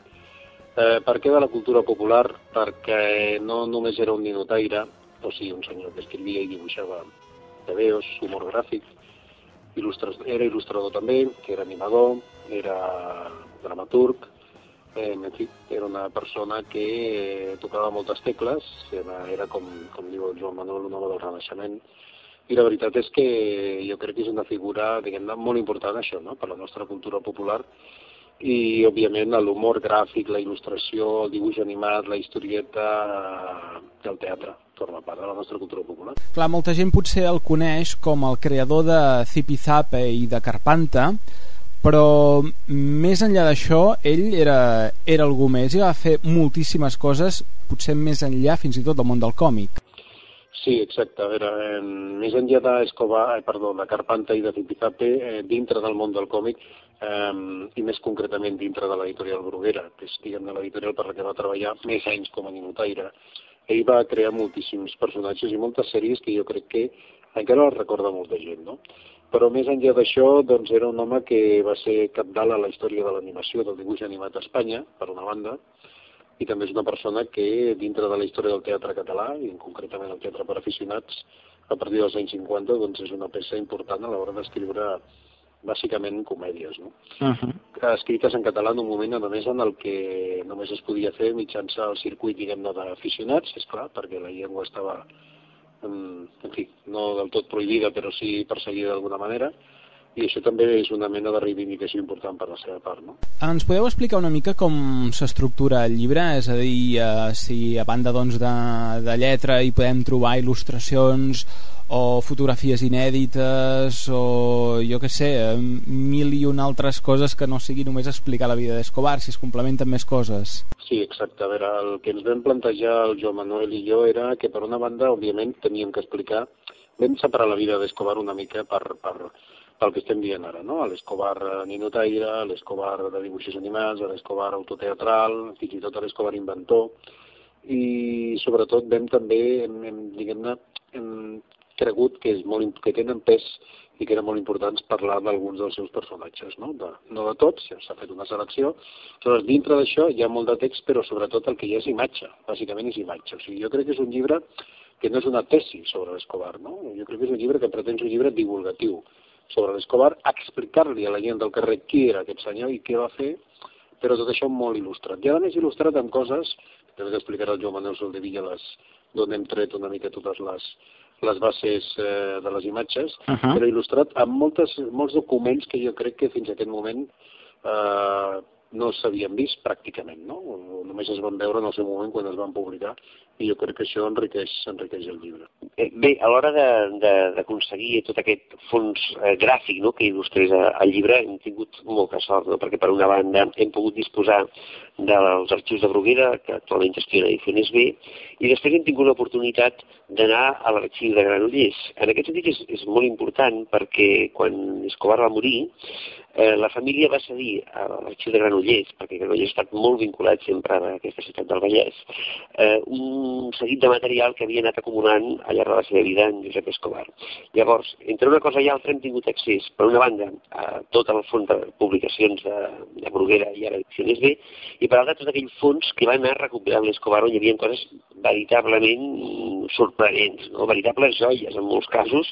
Eh, per què de la cultura popular? Perquè no només era un ninotaire, o sigui, un senyor que escrivia i dibuixava tebeos, humor gràfic, il·lustra- era il·lustrador també, que era animador, era dramaturg, eh, en fi, era una persona que eh, tocava moltes tecles, era, era com, com diu el Joan Manuel, un home del Renaixement, i la veritat és que jo crec que és una figura, diguem-ne, molt important això, no?, per la nostra cultura popular, i, òbviament, l'humor gràfic, la il·lustració, el dibuix animat, la historieta eh, i el teatre forma part de la nostra cultura popular. Clar, molta gent potser el coneix com el creador de Zipizape i de Carpanta, però més enllà d'això, ell era, era algú més i va fer moltíssimes coses, potser més enllà fins i tot del món del còmic. Sí, exacte. A veure, eh, més enllà d'Escobar, eh, perdó, de Carpanta i de Zipizape, eh, dintre del món del còmic, eh, i més concretament dintre de l'editorial Bruguera, que és, diguem l'editorial per la que va treballar més anys com a ninotaire, ell va crear moltíssims personatges i moltes sèries que jo crec que encara els recorda molta gent, no? Però més enllà d'això, doncs era un home que va ser capdalt a la història de l'animació, del dibuix animat a Espanya, per una banda, i també és una persona que dintre de la història del teatre català, i concretament el teatre per aficionats, a partir dels anys 50, doncs és una peça important a l'hora d'escriure bàsicament comèdies, no? Uh -huh. escrites en català en un moment, a més, en el que només es podia fer mitjançant el circuit, diguem-ne, d'aficionats, és clar, perquè la llengua estava, en, en fi, no del tot prohibida, però sí perseguida d'alguna manera, i això també és una mena de reivindicació important per la seva part, no? Ens podeu explicar una mica com s'estructura el llibre? És a dir, eh, si a banda doncs, de, de lletra hi podem trobar il·lustracions o fotografies inèdites o jo que sé, eh, mil i una altres coses que no sigui només explicar la vida d'Escobar, si es complementen més coses. Sí, exacte. A veure, el que ens vam plantejar el Joan Manuel i jo era que, per una banda, òbviament, teníem que explicar... Vam separar la vida d'Escobar una mica per, per, pel que estem dient ara, no? L'Escobar eh, ninotaire, l'Escobar de dibuixos animats, l'Escobar autoteatral, fins i tot l'Escobar inventor, i sobretot vam també, diguem-ne, hem cregut que, és molt, que tenen pes i que eren molt importants parlar d'alguns dels seus personatges, no? De, no de tots, ja s'ha fet una selecció. Aleshores, dintre d'això hi ha molt de text, però sobretot el que hi ha és imatge, bàsicament és imatge. O sigui, jo crec que és un llibre que no és una tesi sobre l'Escobar, no? Jo crec que és un llibre que pretén ser un llibre divulgatiu sobre l'Escobar, explicar-li a la gent del carrer qui era aquest senyor i què va fer, però tot això molt il·lustrat. I a més il·lustrat amb coses, que també explicarà el Joan Manuel Soldevilla les, d'on hem tret una mica totes les, les bases eh, de les imatges, uh. -huh. però il·lustrat amb moltes, molts documents que jo crec que fins a aquest moment eh, no s'havien vist pràcticament, no? O només es van veure en el seu moment quan es van publicar, i jo crec que això enriqueix, enriqueix el llibre. Eh, Bé, a l'hora d'aconseguir tot aquest fons eh, gràfic no, que il·lustrés eh, el llibre hem tingut molta sort, no? perquè per una banda hem pogut disposar dels arxius de Bruguera, que actualment gestiona Ediciones B, i després hem tingut l'oportunitat d'anar a l'arxiu de Granollers. En aquest sentit és, és molt important perquè quan Escobar va morir, eh, la família va cedir a l'arxiu de Granollers, perquè Granollers ha estat molt vinculat sempre a aquesta ciutat del Vallès, eh, un seguit de material que havia anat acumulant al llarg de la seva vida en Josep Escobar. Llavors, entre una cosa i altra hem tingut accés, per una banda, a tot el fons de publicacions de, de Bruguera i ara Ediciones B, i per altra tot aquell fons que va anar recopilant l'Escobar on hi havia coses veritablement sorprenents, no? veritables joies en molts casos,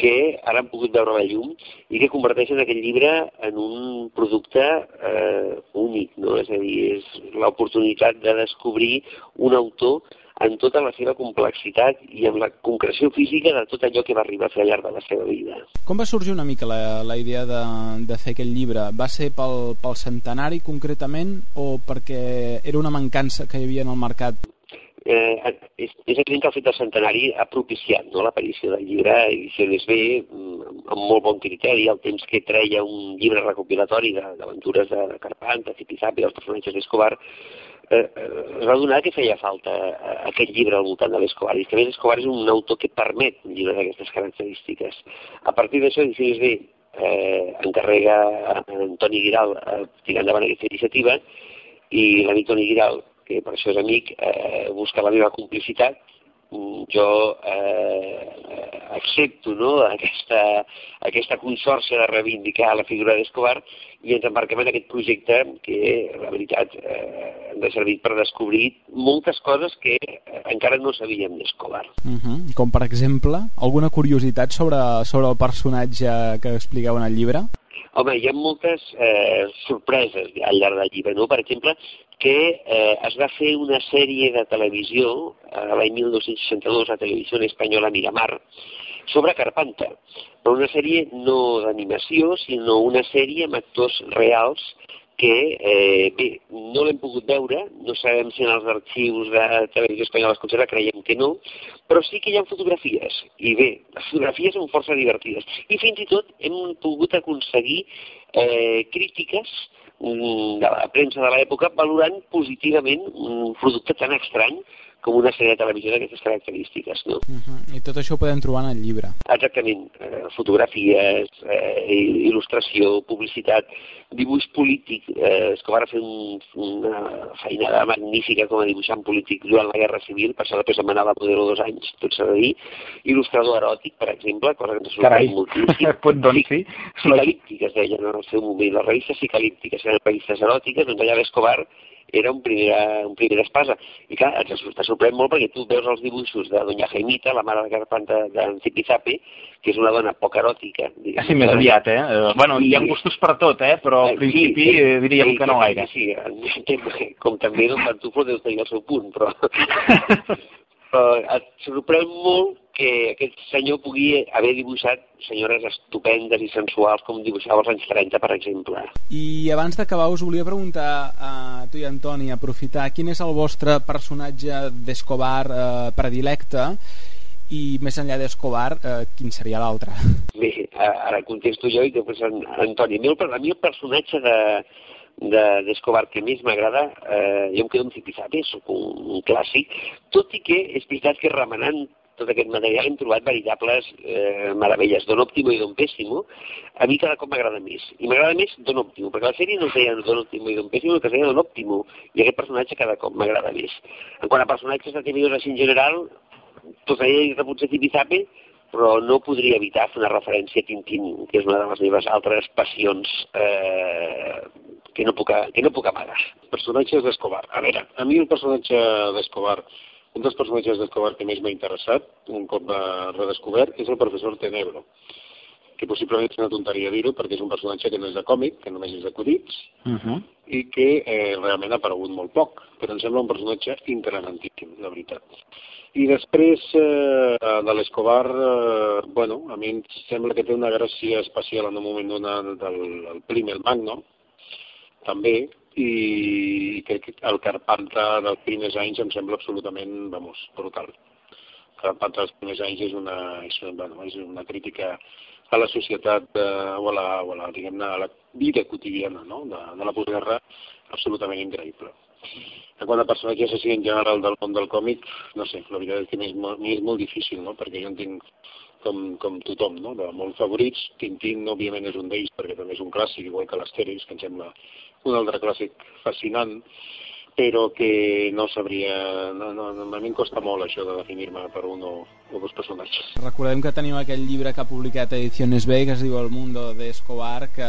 que ara han pogut veure la llum i que converteixen aquest llibre en un producte eh, únic, no? és a dir, és l'oportunitat de descobrir un autor en tota la seva complexitat i amb la concreció física de tot allò que va arribar a fer al llarg de la seva vida. Com va sorgir una mica la, la idea de, de fer aquest llibre? Va ser pel, pel centenari concretament o perquè era una mancança que hi havia en el mercat? eh, és, és evident que el fet del centenari ha propiciat no, l'aparició del llibre Ediciones B mm, amb molt bon criteri, el temps que treia un llibre recopilatori de- d'aventures de, de Carpanta, Zipizapi, dels personatges d'Escobar, eh, eh, es va donar que feia falta eh, aquest llibre al voltant de l'Escobar. I és que a més Escobar és un autor que permet un llibre d'aquestes característiques. A partir d'això, Ediciones B eh, encarrega a Antoni Giral eh, tirar endavant aquesta iniciativa i l'amic Toni Giral, que per això és amic, eh, busca la meva complicitat. Jo eh, accepto no, aquesta, aquesta consorcia de reivindicar la figura d'Escobar i ens embarquem en aquest projecte que, la veritat, eh, ens ha servit per descobrir moltes coses que encara no sabíem d'Escobar. Uh -huh. Com per exemple, alguna curiositat sobre, sobre el personatge que expliqueu en el llibre? Home, hi ha moltes eh, sorpreses al llarg del llibre, no? Per exemple, que eh, es va fer una sèrie de televisió eh, l'any 1962 a Televisió Espanyola Miramar sobre Carpanta, però una sèrie no d'animació, sinó una sèrie amb actors reals que, eh, bé, no l'hem pogut veure, no sabem si en els arxius de Televisió Espanyola es conserva, creiem que no, però sí que hi ha fotografies, i bé, les fotografies són força divertides, i fins i tot hem pogut aconseguir eh, crítiques mm, de la premsa de l'època valorant positivament un producte tan estrany com una sèrie de televisió d'aquestes característiques, no? Uh -huh. I tot això ho podem trobar en el llibre. Exactament, eh, fotografies, eh, il·lustració, publicitat, dibuix polític, eh, Escobar va fer un, una feinada magnífica com a dibuixant polític durant la Guerra Civil, per això després em anava a Modelo dos anys, tot s'ha de dir, il·lustrador eròtic, per exemple, cosa que ens Carai, sorprèn moltíssim. Pot, doncs sí. Cicalíptic es deien en el seu moment, les revistes cicalíptiques eren revistes eròtiques, doncs allà l'Escobar era un primer, un primer espasa. I clar, et, te sorprèn molt perquè tu veus els dibuixos de Doña Jaimita, la mare de Carpanta d'en Zipizape, que és una dona poc eròtica. diguem. Sí, més aviat, eh? Eh, Bueno, hi ha gustos per tot, eh? Però al principi eh, diríem que no gaire. Sí, sí, sí, com també Don Pantufo deu tenir el seu punt, però... però et sorprèn molt que aquest senyor pugui haver dibuixat senyores estupendes i sensuals com dibuixava als anys 30, per exemple. I abans d'acabar us volia preguntar a tu i Antoni, aprofitar, quin és el vostre personatge d'Escobar eh, predilecte i més enllà d'Escobar, eh, quin seria l'altre? Bé, a- ara contesto jo i després en, Antoni. A mi el, a mi el personatge de de- d'Escobar que més m'agrada, eh, jo em quedo amb Zipizape, soc un, un clàssic, tot i que és veritat que remenant tot aquest material hem trobat veritables eh, meravelles. Don Óptimo i Don Pésimo, a mi cada cop m'agrada més. I m'agrada més Don Óptimo, perquè la sèrie no es deia Don Óptimo i Don Pésimo, que es deia Don Óptimo, i aquest personatge cada cop m'agrada més. En quant a personatges de TV2 així en general, tot allà i rebuig de Zipizape, però no podria evitar fer una referència a Tintín, que és una de les meves altres passions eh, que, no puc, que no puc amagar. Personatges d'Escobar. A veure, a mi el personatge d'Escobar, un dels personatges d'Escobar que més m'ha interessat, un cop va redescobert, és el professor Tenebro, que possiblement és una tonteria dir-ho, perquè és un personatge que no és de còmic, que només és d'acudits, Uh -huh. i que eh, realment ha aparegut molt poc, però em sembla un personatge interessantíssim, la veritat. I després eh, de l'Escobar, eh, bueno, a mi em sembla que té una gràcia especial en un moment donat del el Plim el Magno, també, i que que el Carpanta dels primers anys em sembla absolutament, vamos, brutal. El Carpanta dels primers anys és una, és, una- bueno, és una crítica a la societat eh, o a la, o a la, diguem-ne, a la vida quotidiana no? de, de la postguerra absolutament increïble. En quant a personatges així en general del món del còmic, no sé, la veritat és que m'és molt, m'és molt difícil, no? perquè jo en tinc com, com tothom, no? de molts favorits. Tintín, òbviament, és un d'ells, perquè també és un clàssic, igual que l'Astèrix, que em sembla un altre clàssic fascinant, però que no sabria... No, no, a mi em costa molt això de definir-me per un o, o dos personatges. Recordem que tenim aquell llibre que ha publicat Ediciones B que es diu El mundo d'Escobar que,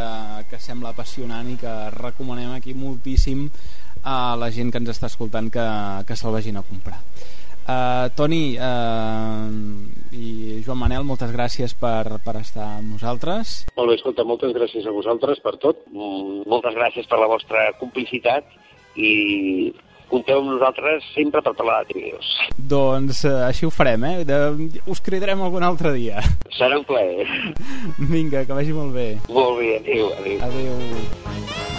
que sembla apassionant i que recomanem aquí moltíssim a la gent que ens està escoltant que, que se'l vagin a comprar. Uh, Toni uh, i Joan Manel, moltes gràcies per, per estar amb nosaltres. Molt bé, escolta, moltes gràcies a vosaltres per tot. Mm, Moltes gràcies per la vostra complicitat i compteu amb nosaltres sempre per parlar de TV2. Doncs uh, així ho farem, eh? De, us cridarem algun altre dia. Serà un plaer. Vinga, que vagi molt bé. Molt bé, adéu, adéu. Adéu.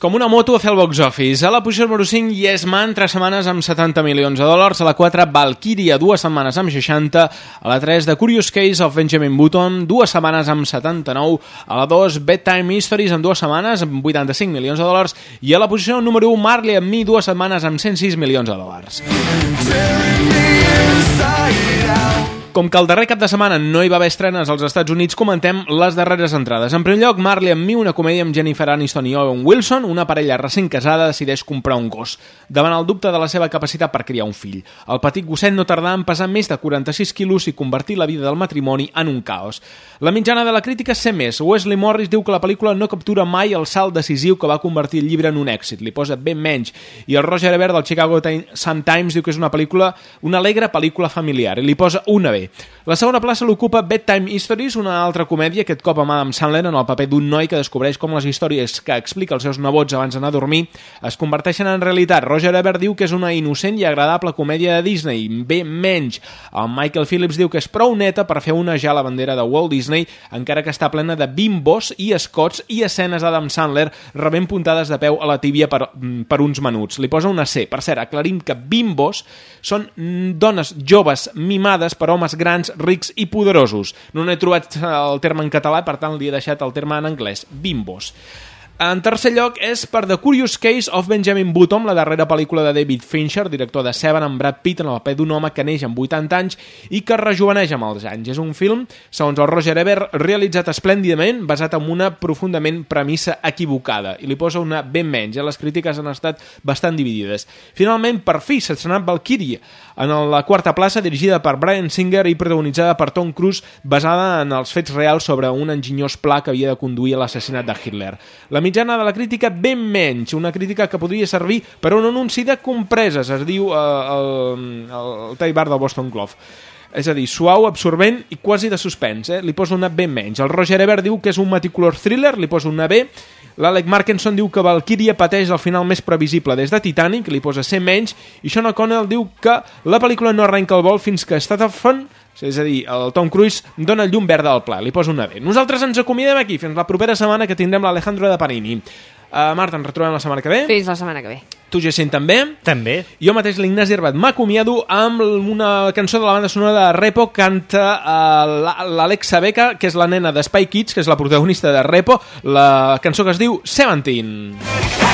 Com una moto a fer el box office. A la posició número 5, Yes Man, 3 setmanes amb 70 milions de dòlars. A la 4, Valkyria, 2 setmanes amb 60. A la 3, The Curious Case of Benjamin Button, 2 setmanes amb 79. A la 2, Bedtime Mysteries, amb 2 setmanes amb 85 milions de dòlars. I a la posició número 1, Marley amb mi, 2 setmanes amb 106 milions de dòlars. Com que el darrer cap de setmana no hi va haver estrenes als Estats Units, comentem les darreres entrades. En primer lloc, Marley amb mi, una comèdia amb Jennifer Aniston i Owen Wilson, una parella recent casada decideix comprar un gos, davant el dubte de la seva capacitat per criar un fill. El petit gosset no tardà en pesar més de 46 quilos i convertir la vida del matrimoni en un caos. La mitjana de la crítica sé més. Wesley Morris diu que la pel·lícula no captura mai el salt decisiu que va convertir el llibre en un èxit. Li posa ben menys. I el Roger Ebert del Chicago Time- Sun-Times diu que és una pel·lícula, una alegre pel·lícula familiar i li posa una B. way. La segona plaça l'ocupa Bedtime Histories, una altra comèdia, aquest cop amb Adam Sandler en el paper d'un noi que descobreix com les històries que explica als seus nebots abans d'anar a dormir es converteixen en realitat. Roger Ebert diu que és una innocent i agradable comèdia de Disney, bé menys. El Michael Phillips diu que és prou neta per fer onejar la bandera de Walt Disney, encara que està plena de bimbos i escots i escenes d'Adam Sandler rebent puntades de peu a la tíbia per, mm, per uns menuts. Li posa una C. Per cert, aclarim que bimbos són dones joves mimades per homes grans, rics i poderosos. No n'he trobat el terme en català, per tant li he deixat el terme en anglès. Bimbos. En tercer lloc és per The Curious Case of Benjamin Button, la darrera pel·lícula de David Fincher, director de Seven, amb Brad Pitt en el paper d'un home que neix amb 80 anys i que rejuveneix amb els anys. És un film, segons el Roger Ebert, realitzat esplèndidament, basat en una profundament premissa equivocada, i li posa una ben menys. Eh? Les crítiques han estat bastant dividides. Finalment, per fi, s'ha estrenat Valkyrie, en la quarta plaça, dirigida per Brian Singer i protagonitzada per Tom Cruise, basada en els fets reals sobre un enginyós pla que havia de conduir a l'assassinat de Hitler. La mitjana de la crítica ben menys, una crítica que podria servir per un anunci de compreses, es diu eh, el, el tall bar del Boston Globe. És a dir, suau, absorbent i quasi de suspens, eh? li poso una B menys. El Roger Ebert diu que és un meticulós thriller, li poso una B. L'Alec Markenson diu que Valkyria pateix el final més previsible des de Titanic, li posa C menys, i Sean O'Connell diu que la pel·lícula no arrenca el vol fins que Statafon és a dir, el Tom Cruise dona el llum verda al pla, li poso una B. Nosaltres ens acomiadem aquí, fins la propera setmana que tindrem l'Alejandro de Panini. Uh, Marta, ens retrobem la setmana que ve. Fins la setmana que ve. Tu, Jacint, també? També. Jo mateix, l'Ignasi Herbat, m'acomiado amb una cançó de la banda sonora de Repo, canta uh, l'Alexa Beca, que és la nena de Spy Kids, que és la protagonista de Repo, la cançó que es diu Seventeen.